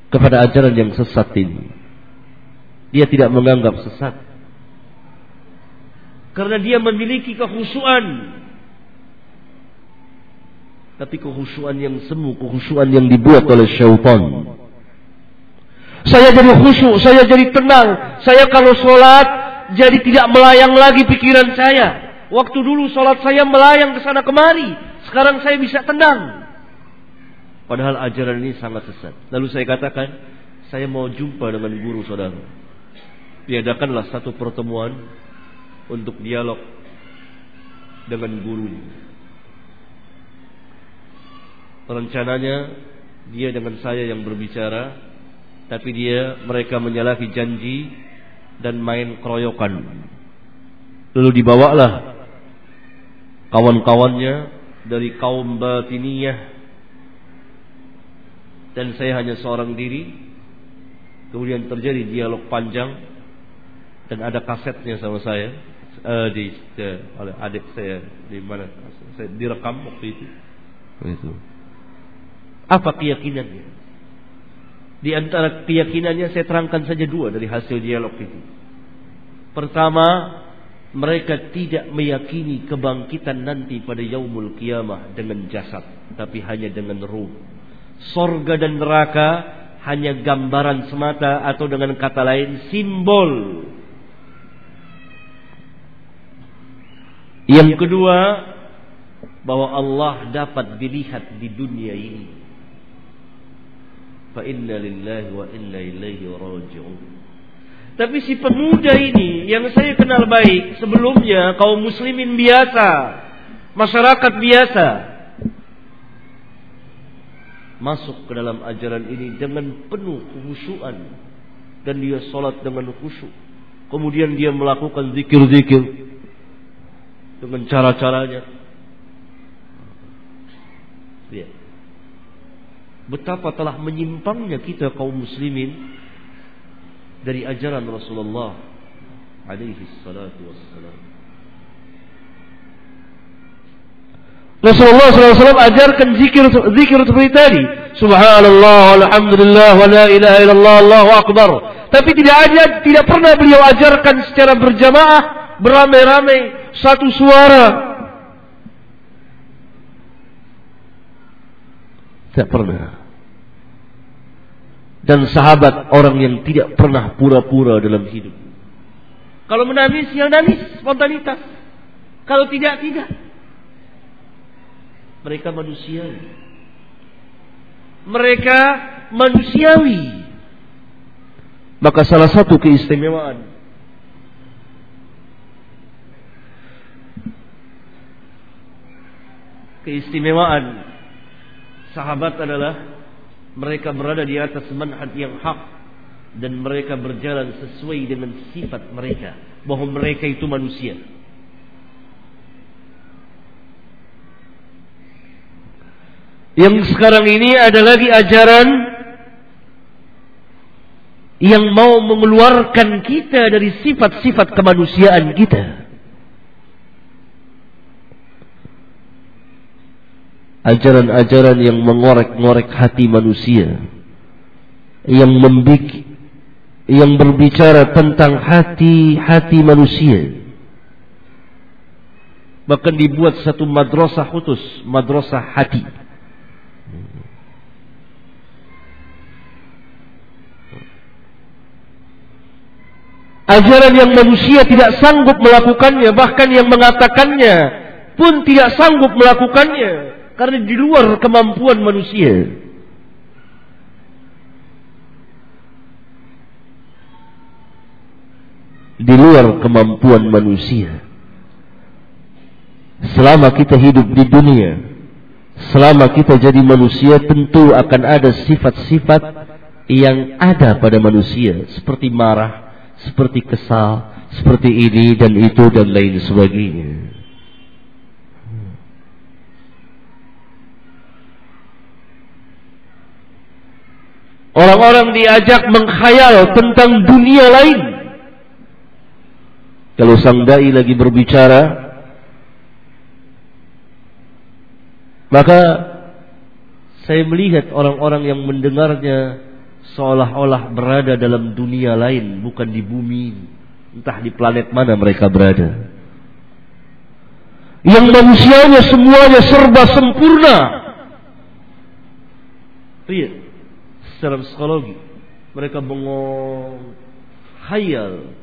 kepada ajaran yang sesat ini. Dia tidak menganggap sesat. Karena dia memiliki kehusuan. Tapi kehusuan yang semu, kehusuan yang dibuat oleh syaitan. Saya jadi khusyuk, saya jadi tenang. Saya kalau sholat, jadi tidak melayang lagi pikiran saya. Waktu dulu sholat saya melayang ke sana kemari. Sekarang saya bisa tenang. Padahal ajaran ini sangat sesat. Lalu saya katakan, saya mau jumpa dengan guru saudara. Tiadakanlah satu pertemuan untuk dialog dengan guru. Rencananya dia dengan saya yang berbicara, tapi dia mereka menyalahi janji dan main keroyokan. Lalu dibawalah kawan-kawannya dari kaum batiniyah dan saya hanya seorang diri. Kemudian terjadi dialog panjang dan ada kasetnya sama saya uh, di uh, oleh adik saya di mana saya direkam waktu itu. Itu. Apa keyakinannya? Di antara keyakinannya saya terangkan saja dua dari hasil dialog itu. Pertama, mereka tidak meyakini kebangkitan nanti pada yaumul kiamah dengan jasad, tapi hanya dengan ruh. Sorga dan neraka hanya gambaran semata atau dengan kata lain simbol Yang kedua, bahwa Allah dapat dilihat di dunia ini. Fa inna lillahi wa inna ilaihi raji'un. Tapi si pemuda ini yang saya kenal baik sebelumnya kaum muslimin biasa, masyarakat biasa masuk ke dalam ajaran ini dengan penuh khusyuan dan dia salat dengan khusyuk. Kemudian dia melakukan zikir-zikir dengan cara-caranya. Lihat. Betapa telah menyimpangnya kita kaum muslimin dari ajaran Rasulullah alaihi salatu wassalam. Rasulullah SAW ajarkan zikir zikir seperti tadi. Subhanallah, alhamdulillah, wa la ilaha illallah, Allahu akbar. Tapi tidak ada, tidak pernah beliau ajarkan secara berjamaah, beramai-ramai, satu suara. Tidak pernah. Dan sahabat orang yang tidak pernah pura-pura dalam hidup. Kalau menangis, yang nangis spontanitas. Kalau tidak, tidak. Mereka manusiawi. Mereka manusiawi. Maka salah satu keistimewaan keistimewaan sahabat adalah mereka berada di atas manhaj yang hak dan mereka berjalan sesuai dengan sifat mereka bahwa mereka itu manusia. Yang sekarang ini ada lagi ajaran yang mau mengeluarkan kita dari sifat-sifat kemanusiaan kita. Ajaran-ajaran yang mengorek-ngorek hati manusia. Yang membik yang berbicara tentang hati-hati manusia. Bahkan dibuat satu madrasah khusus madrasah hati. Ajaran yang manusia tidak sanggup melakukannya bahkan yang mengatakannya pun tidak sanggup melakukannya karena di luar kemampuan manusia. Di luar kemampuan manusia. Selama kita hidup di dunia, selama kita jadi manusia tentu akan ada sifat-sifat yang ada pada manusia seperti marah, seperti kesal, seperti ini dan itu dan lain sebagainya. Orang-orang diajak mengkhayal tentang dunia lain. Kalau sang dai lagi berbicara, maka saya melihat orang-orang yang mendengarnya seolah-olah berada dalam dunia lain, bukan di bumi, entah di planet mana mereka berada. Yang manusianya semuanya serba sempurna. Iya dalam psikologi. Mereka bengong, hayal,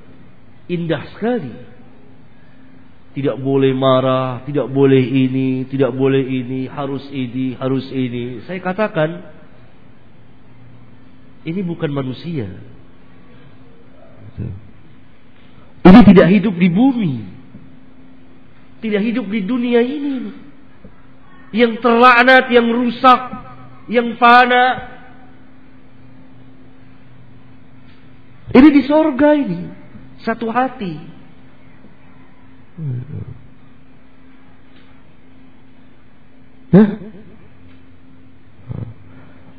indah sekali. Tidak boleh marah, tidak boleh ini, tidak boleh ini, harus ini, harus ini. Saya katakan, ini bukan manusia. Ini tidak hidup di bumi. Tidak hidup di dunia ini. Yang terlaknat, yang rusak, yang fana, Ini di sorga ini. Satu hati.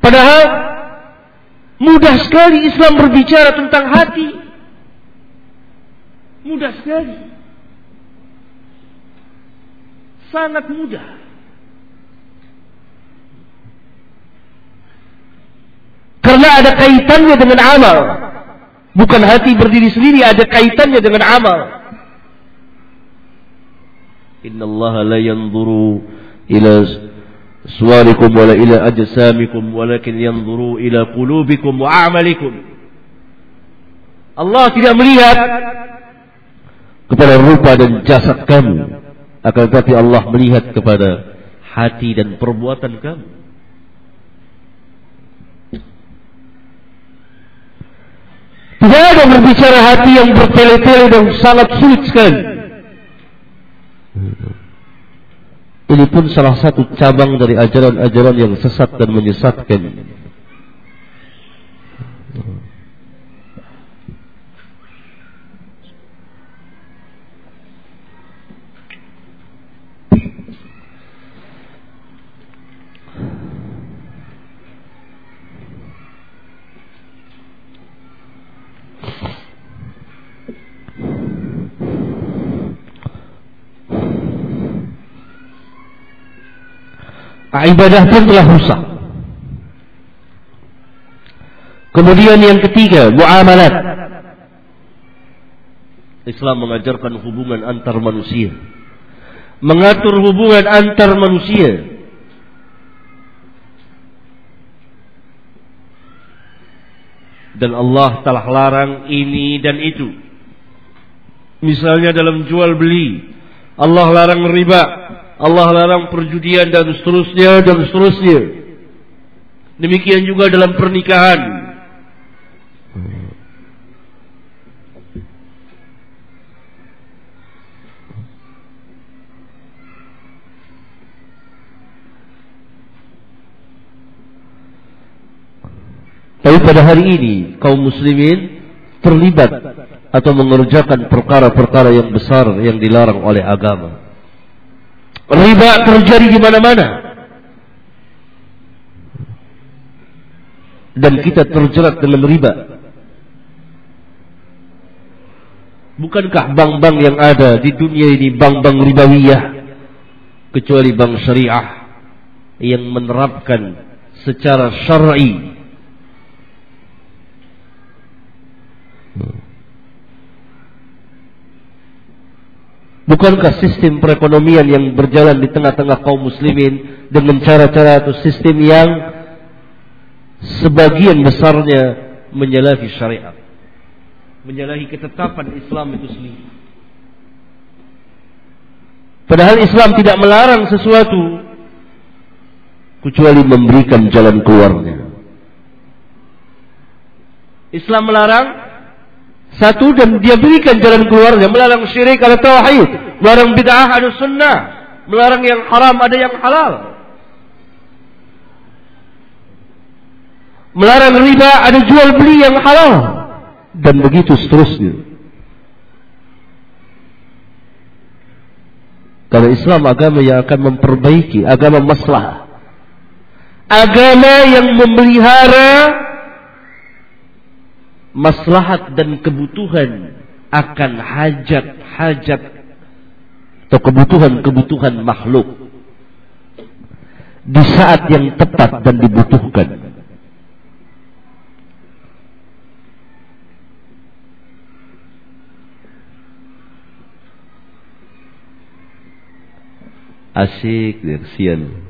Padahal mudah sekali Islam berbicara tentang hati. Mudah sekali. Sangat mudah. Karena ada kaitannya dengan amal. Bukan hati berdiri sendiri, ada kaitannya dengan amal. Inna Allah la yanzuru ila suwarikum wala ila ajsamikum walakin yanzuru ila qulubikum wa a'malikum. Allah tidak melihat kepada rupa dan jasad kamu, akan tetapi Allah melihat kepada hati dan perbuatan kamu. Tidak ada berbicara hati yang bertele-tele dan sangat sulit sekali. Ini pun salah satu cabang dari ajaran-ajaran yang sesat dan menyesatkan. Ibadah pun telah rusak. Kemudian yang ketiga, muamalat. Islam mengajarkan hubungan antar manusia. Mengatur hubungan antar manusia. Dan Allah telah larang ini dan itu. Misalnya dalam jual beli. Allah larang riba. Allah larang perjudian dan seterusnya dan seterusnya. Demikian juga dalam pernikahan. Tapi pada hari ini kaum muslimin terlibat atau mengerjakan perkara-perkara yang besar yang dilarang oleh agama. Riba terjadi di mana-mana. Dan kita terjerat dalam riba. Bukankah bank-bank yang ada di dunia ini bank-bank ribawiyah kecuali bank syariah yang menerapkan secara syar'i Bukankah sistem perekonomian yang berjalan di tengah-tengah kaum muslimin dengan cara-cara atau sistem yang sebagian besarnya menyalahi syariat, menyalahi ketetapan Islam itu sendiri. Padahal Islam tidak melarang sesuatu kecuali memberikan jalan keluarnya. Islam melarang satu dan dia berikan jalan keluarnya. Melarang syirik ada tauhid. Melarang bid'ah ada sunnah. Melarang yang haram ada yang halal. Melarang riba ada jual beli yang halal. Dan begitu seterusnya. Kalau Islam agama yang akan memperbaiki, agama masalah. Agama yang memelihara maslahat dan kebutuhan akan hajat-hajat atau kebutuhan-kebutuhan makhluk di saat yang tepat dan dibutuhkan. Asyik, kesian.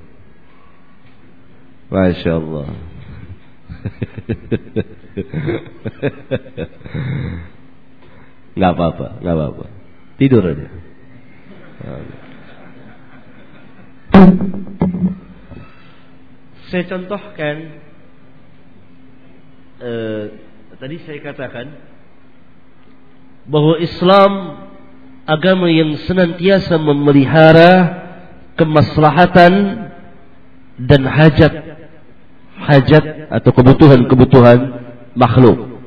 Masya Allah. Nggak apa-apa, nggak apa-apa. Tidur aja. Saya contohkan eh, tadi saya katakan bahwa Islam agama yang senantiasa memelihara kemaslahatan dan hajat hajat atau kebutuhan-kebutuhan makhluk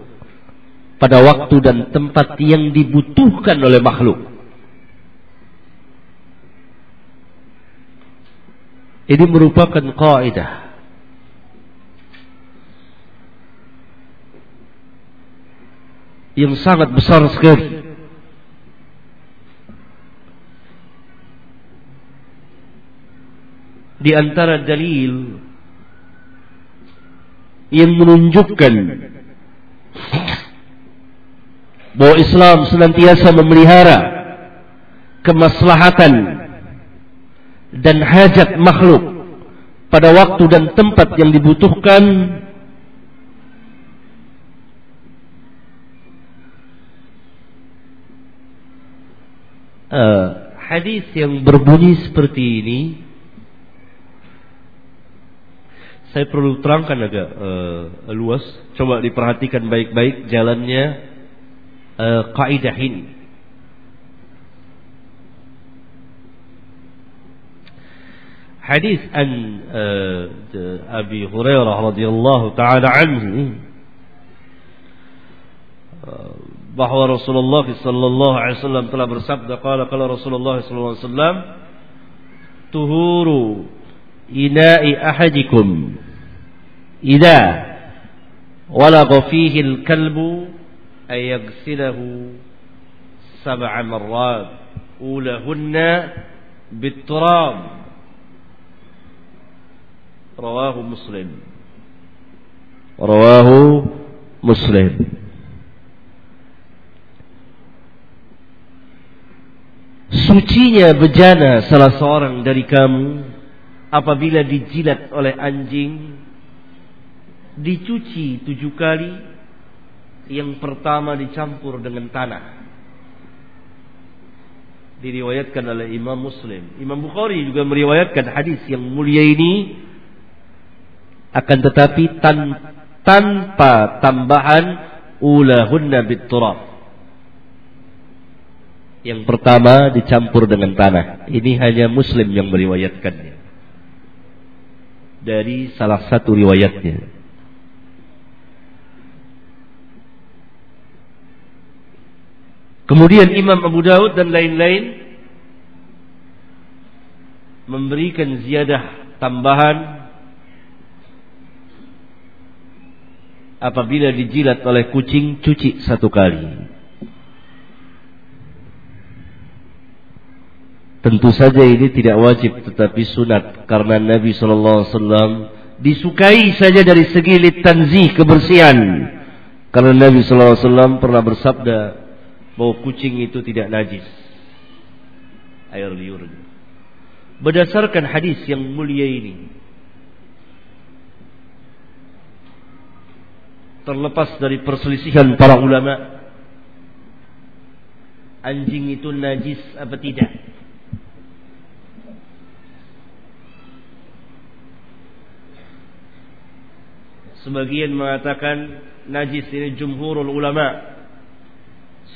pada waktu dan tempat yang dibutuhkan oleh makhluk. Ini merupakan kaidah. Yang sangat besar sekali. Di antara dalil yang menunjukkan bahwa Islam senantiasa memelihara kemaslahatan dan hajat makhluk pada waktu dan tempat yang dibutuhkan uh, hadis yang berbunyi seperti ini saya perlu terangkan agak uh, luas. Coba diperhatikan baik-baik jalannya uh, kaidah ini. Hadis an uh, Abi Hurairah radhiyallahu taala anhu bahwa Rasulullah sallallahu alaihi wasallam telah bersabda qala qala Rasulullah sallallahu alaihi wasallam tuhuru إناء أحدكم. إذا ولغ فيه الكلب أن يغسله سبع مرات. أولهن بالتراب. رواه مسلم. رواه مسلم. Sucinya bejana salah seorang dari kamu. Apabila dijilat oleh anjing dicuci tujuh kali yang pertama dicampur dengan tanah. Diriwayatkan oleh Imam Muslim. Imam Bukhari juga meriwayatkan hadis yang mulia ini. Akan tetapi tan tanpa tambahan ulahunna biturab yang pertama dicampur dengan tanah. Ini hanya Muslim yang meriwayatkannya dari salah satu riwayatnya. Kemudian Imam Abu Daud dan lain-lain memberikan ziyadah tambahan apabila dijilat oleh kucing cuci satu kali. Tentu saja ini tidak wajib tetapi sunat karena Nabi sallallahu alaihi wasallam disukai saja dari segi litanzih kebersihan. Karena Nabi sallallahu alaihi wasallam pernah bersabda bahwa kucing itu tidak najis. Air liur. Berdasarkan hadis yang mulia ini terlepas dari perselisihan para ulama anjing itu najis apa tidak Sebagian mengatakan najis ini jumhurul ulama.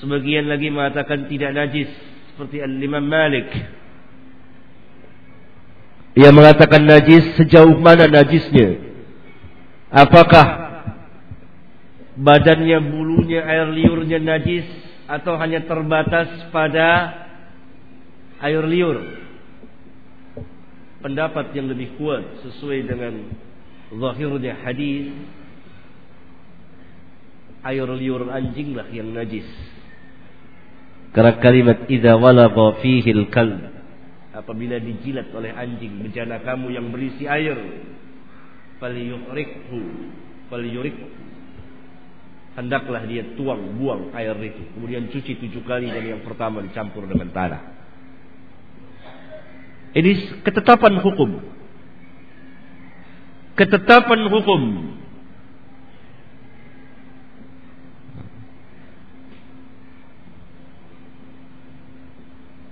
Sebagian lagi mengatakan tidak najis seperti Al-Imam Malik. Ia mengatakan najis sejauh mana najisnya? Apakah badannya, bulunya, air liurnya najis atau hanya terbatas pada air liur? Pendapat yang lebih kuat sesuai dengan zahirnya hadis. Air liur anjing lah yang najis. Karena kalimat idza walagha fihi al-kalb apabila dijilat oleh anjing bejana kamu yang berisi air falyuhrikhu falyurik hendaklah dia tuang buang air itu. Kemudian cuci tujuh kali dan yang pertama dicampur dengan tanah. Ini ketetapan hukum ketetapan hukum.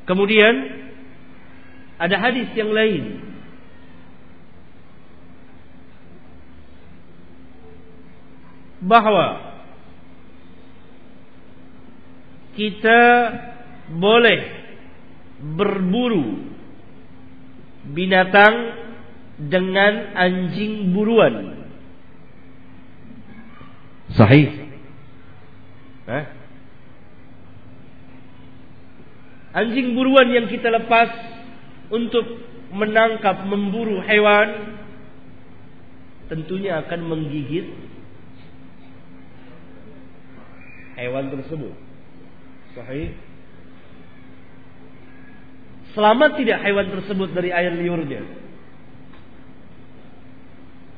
Kemudian ada hadis yang lain bahwa kita boleh berburu binatang dengan anjing buruan. Sahih. Eh? Anjing buruan yang kita lepas untuk menangkap, memburu hewan tentunya akan menggigit hewan tersebut. Sahih. Selamat tidak hewan tersebut dari air liurnya?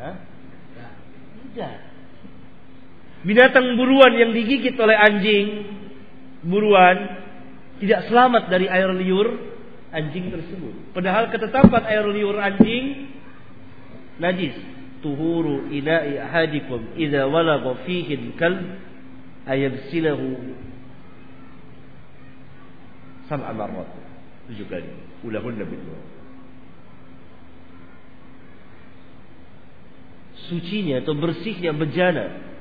Hah? Tidak. Binatang buruan yang digigit oleh anjing buruan tidak selamat dari air liur anjing tersebut. Padahal ketetapan air liur anjing najis. Tuhuru ina'i ahadikum idza walagha fihi al-kalb ayabsilahu sab'a marrat. Tujuh kali. Ulahunna. Sucinya atau bersihnya bejana.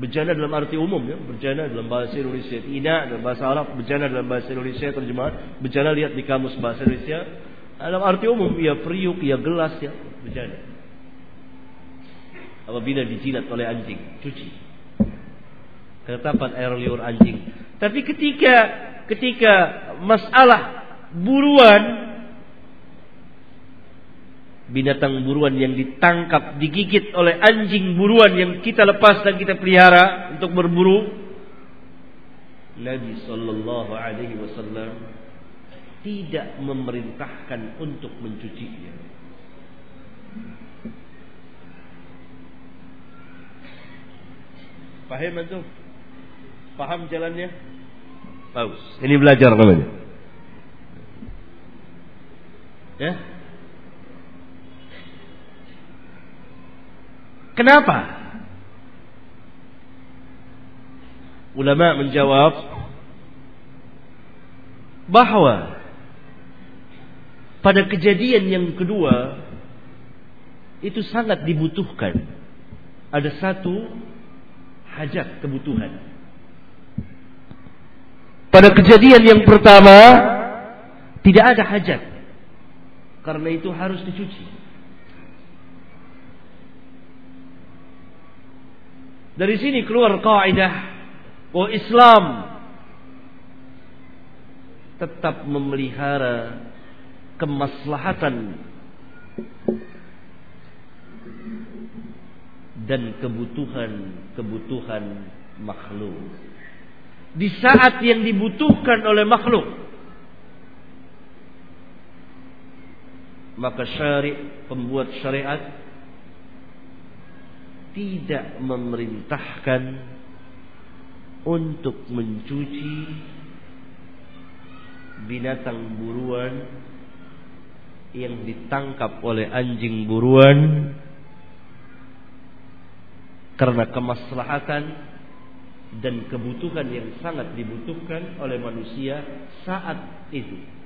Bejana dalam arti umum ya, bejana dalam bahasa Indonesia, ina dalam bahasa Arab, bejana dalam bahasa Indonesia terjemahan, bejana lihat di kamus bahasa Indonesia. Dalam arti umum ya periuk, ya gelas ya, bejana. Apabila dijilat oleh anjing, cuci. Ketetapan air liur anjing. Tapi ketika ketika masalah buruan binatang buruan yang ditangkap, digigit oleh anjing buruan yang kita lepas dan kita pelihara untuk berburu. Nabi Sallallahu Alaihi Wasallam tidak memerintahkan untuk mencucinya. Paham itu? Paham jalannya? Bagus. Ini belajar namanya. Ya, Kenapa? Ulama menjawab bahwa pada kejadian yang kedua itu sangat dibutuhkan. Ada satu hajat kebutuhan. Pada kejadian yang pertama tidak ada hajat. Karena itu harus dicuci. Dari sini keluar kaidah bahwa Islam tetap memelihara kemaslahatan dan kebutuhan-kebutuhan makhluk. Di saat yang dibutuhkan oleh makhluk. maka syari pembuat syariat tidak memerintahkan untuk mencuci binatang buruan yang ditangkap oleh anjing buruan karena kemaslahatan dan kebutuhan yang sangat dibutuhkan oleh manusia saat itu.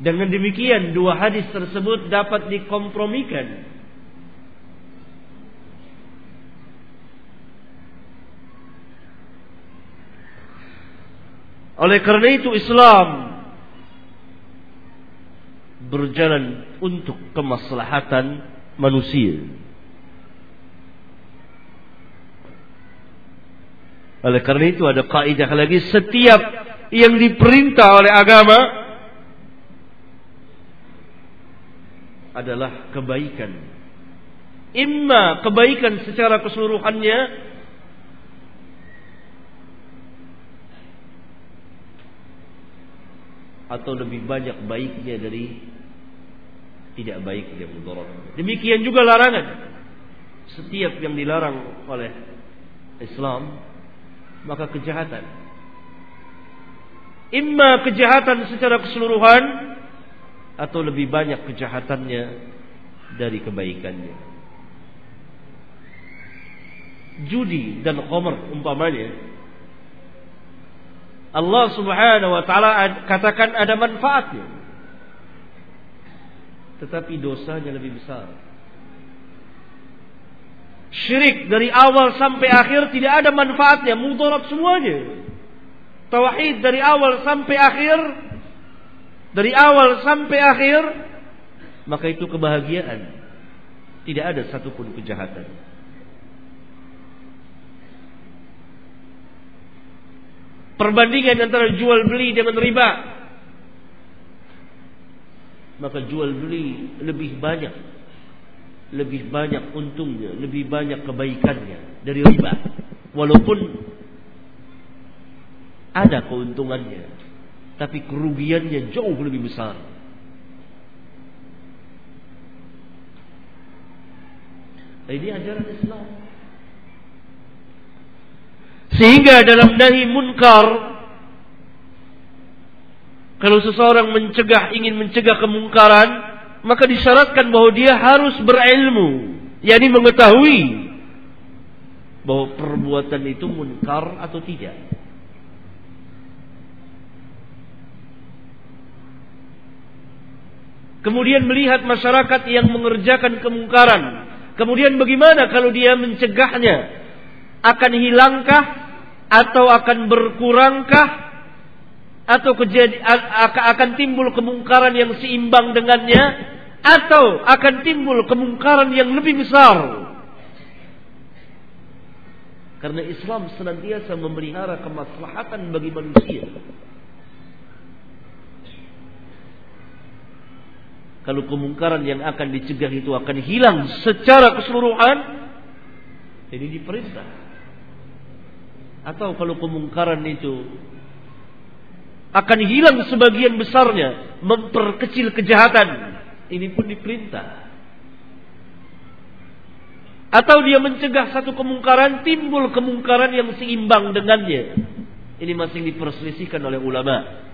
Dengan demikian dua hadis tersebut dapat dikompromikan Oleh karena itu Islam berjalan untuk kemaslahatan manusia. Oleh karena itu ada kaidah lagi setiap yang diperintah oleh agama adalah kebaikan. Imma kebaikan secara keseluruhannya atau lebih banyak baiknya dari tidak baik yang mudarat. Demikian juga larangan. Setiap yang dilarang oleh Islam maka kejahatan. Imma kejahatan secara keseluruhan atau lebih banyak kejahatannya dari kebaikannya. Judi dan khamr umpamanya Allah Subhanahu wa taala katakan ada manfaatnya. Tetapi dosanya lebih besar. Syirik dari awal sampai akhir tidak ada manfaatnya, mudarat semuanya. Tauhid dari awal sampai akhir dari awal sampai akhir maka itu kebahagiaan. Tidak ada satupun kejahatan. Perbandingan antara jual beli dengan riba. Maka jual beli lebih banyak. Lebih banyak untungnya. Lebih banyak kebaikannya dari riba. Walaupun ada keuntungannya. Tapi kerugiannya jauh lebih besar. Ini ajaran Islam. Sehingga dalam nahi munkar kalau seseorang mencegah ingin mencegah kemungkaran maka disyaratkan bahwa dia harus berilmu yakni mengetahui bahwa perbuatan itu munkar atau tidak. Kemudian melihat masyarakat yang mengerjakan kemungkaran. Kemudian bagaimana kalau dia mencegahnya? akan hilangkah? Atau akan berkurangkah? Atau akan timbul kemungkaran yang seimbang dengannya? Atau akan timbul kemungkaran yang lebih besar? Karena Islam senantiasa memelihara kemaslahatan bagi manusia kalau kemungkaran yang akan dicegah itu akan hilang secara keseluruhan jadi diperintah atau kalau kemungkaran itu akan hilang sebagian besarnya, memperkecil kejahatan, ini pun diperintah. Atau dia mencegah satu kemungkaran, timbul kemungkaran yang seimbang dengannya. Ini masih diperselisihkan oleh ulama.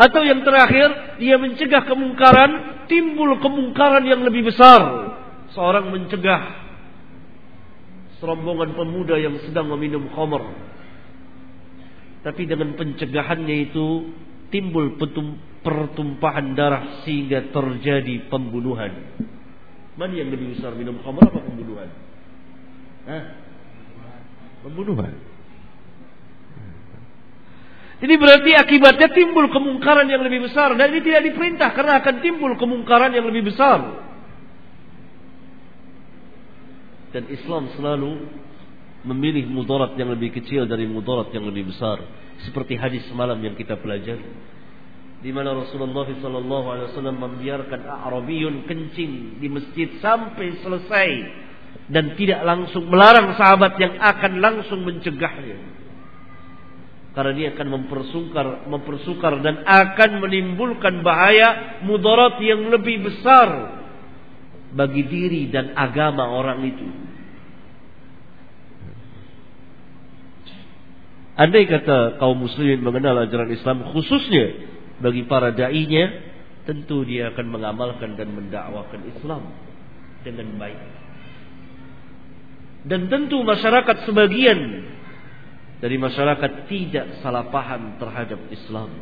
Atau yang terakhir, dia mencegah kemungkaran, timbul kemungkaran yang lebih besar. Seorang mencegah serombongan pemuda yang sedang meminum khamr. Tapi dengan pencegahannya itu timbul pertumpahan darah sehingga terjadi pembunuhan. Mana yang lebih besar minum khamr apa pembunuhan? Hah? Pembunuhan. Ini berarti akibatnya timbul kemungkaran yang lebih besar dan ini tidak diperintah karena akan timbul kemungkaran yang lebih besar. Dan Islam selalu memilih mudarat yang lebih kecil dari mudarat yang lebih besar. Seperti hadis semalam yang kita pelajari. Di mana Rasulullah SAW membiarkan Arabiyun kencing di masjid sampai selesai dan tidak langsung melarang sahabat yang akan langsung mencegahnya. Karena dia akan mempersukar mempersukar dan akan menimbulkan bahaya mudarat yang lebih besar bagi diri dan agama orang itu. Andai kata kaum muslimin mengenal ajaran Islam khususnya bagi para dai-nya, tentu dia akan mengamalkan dan mendakwakan Islam dengan baik. Dan tentu masyarakat sebagian dari masyarakat tidak salah paham terhadap Islam.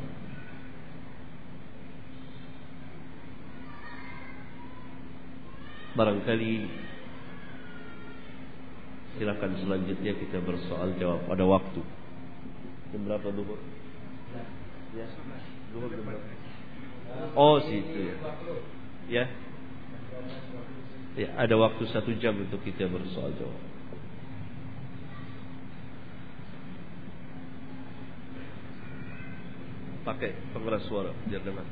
Barangkali silakan selanjutnya kita bersoal jawab pada waktu. Jam berapa duhur? Ya. Duhur jam berapa? Oh, situ ya. Ya. Ya, ada waktu satu jam untuk kita bersoal jawab. Pakai pengeras suara biar dengar.